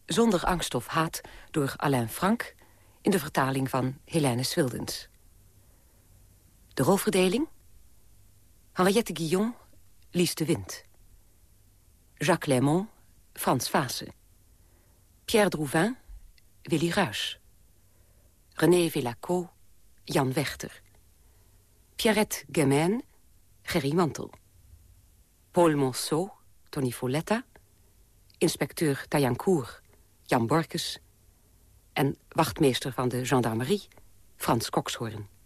Zonder angst of haat door Alain Frank... in de vertaling van Helene Swildens. De rolverdeling? Henriette Guillon, Lies de Wind. Jacques Lemont, Frans Vaassen. Pierre Drouvin, Willy Ruys. René Villaco, Jan Wechter. Pierrette Gemain, Gerry Mantel. Paul Monceau, Tony Folletta. Inspecteur Taillancourt, Jan Borkes. En wachtmeester van de gendarmerie, Frans Kokshoorn.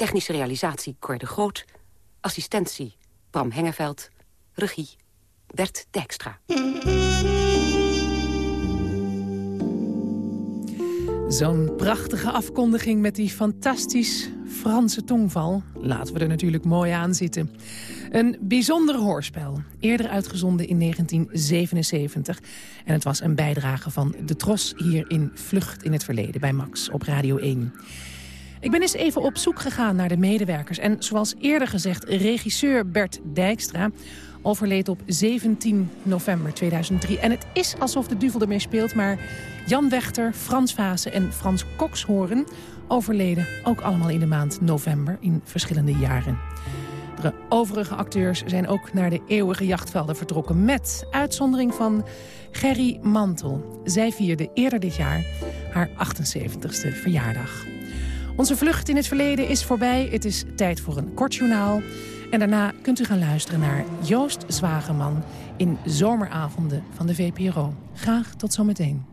Technische realisatie Cor de Groot. Assistentie Bram Hengeveld. Regie Bert Dijkstra. Zo'n prachtige afkondiging met die fantastisch Franse tongval. Laten we er natuurlijk mooi aan zitten. Een bijzonder hoorspel, eerder uitgezonden in 1977. En het was een bijdrage van De Tros hier in Vlucht in het Verleden bij Max op Radio 1. Ik ben eens even op zoek gegaan naar de medewerkers. En zoals eerder gezegd, regisseur Bert Dijkstra overleed op 17 november 2003. En het is alsof de duvel ermee speelt, maar Jan Wechter, Frans Vaassen en Frans Kokshoorn overleden ook allemaal in de maand november in verschillende jaren. De overige acteurs zijn ook naar de eeuwige jachtvelden vertrokken... met uitzondering van Gerry Mantel. Zij vierde eerder dit jaar haar 78ste verjaardag. Onze vlucht in het verleden is voorbij. Het is tijd voor een kort journaal. En daarna kunt u gaan luisteren naar Joost Zwageman... in Zomeravonden van de VPRO. Graag tot zometeen.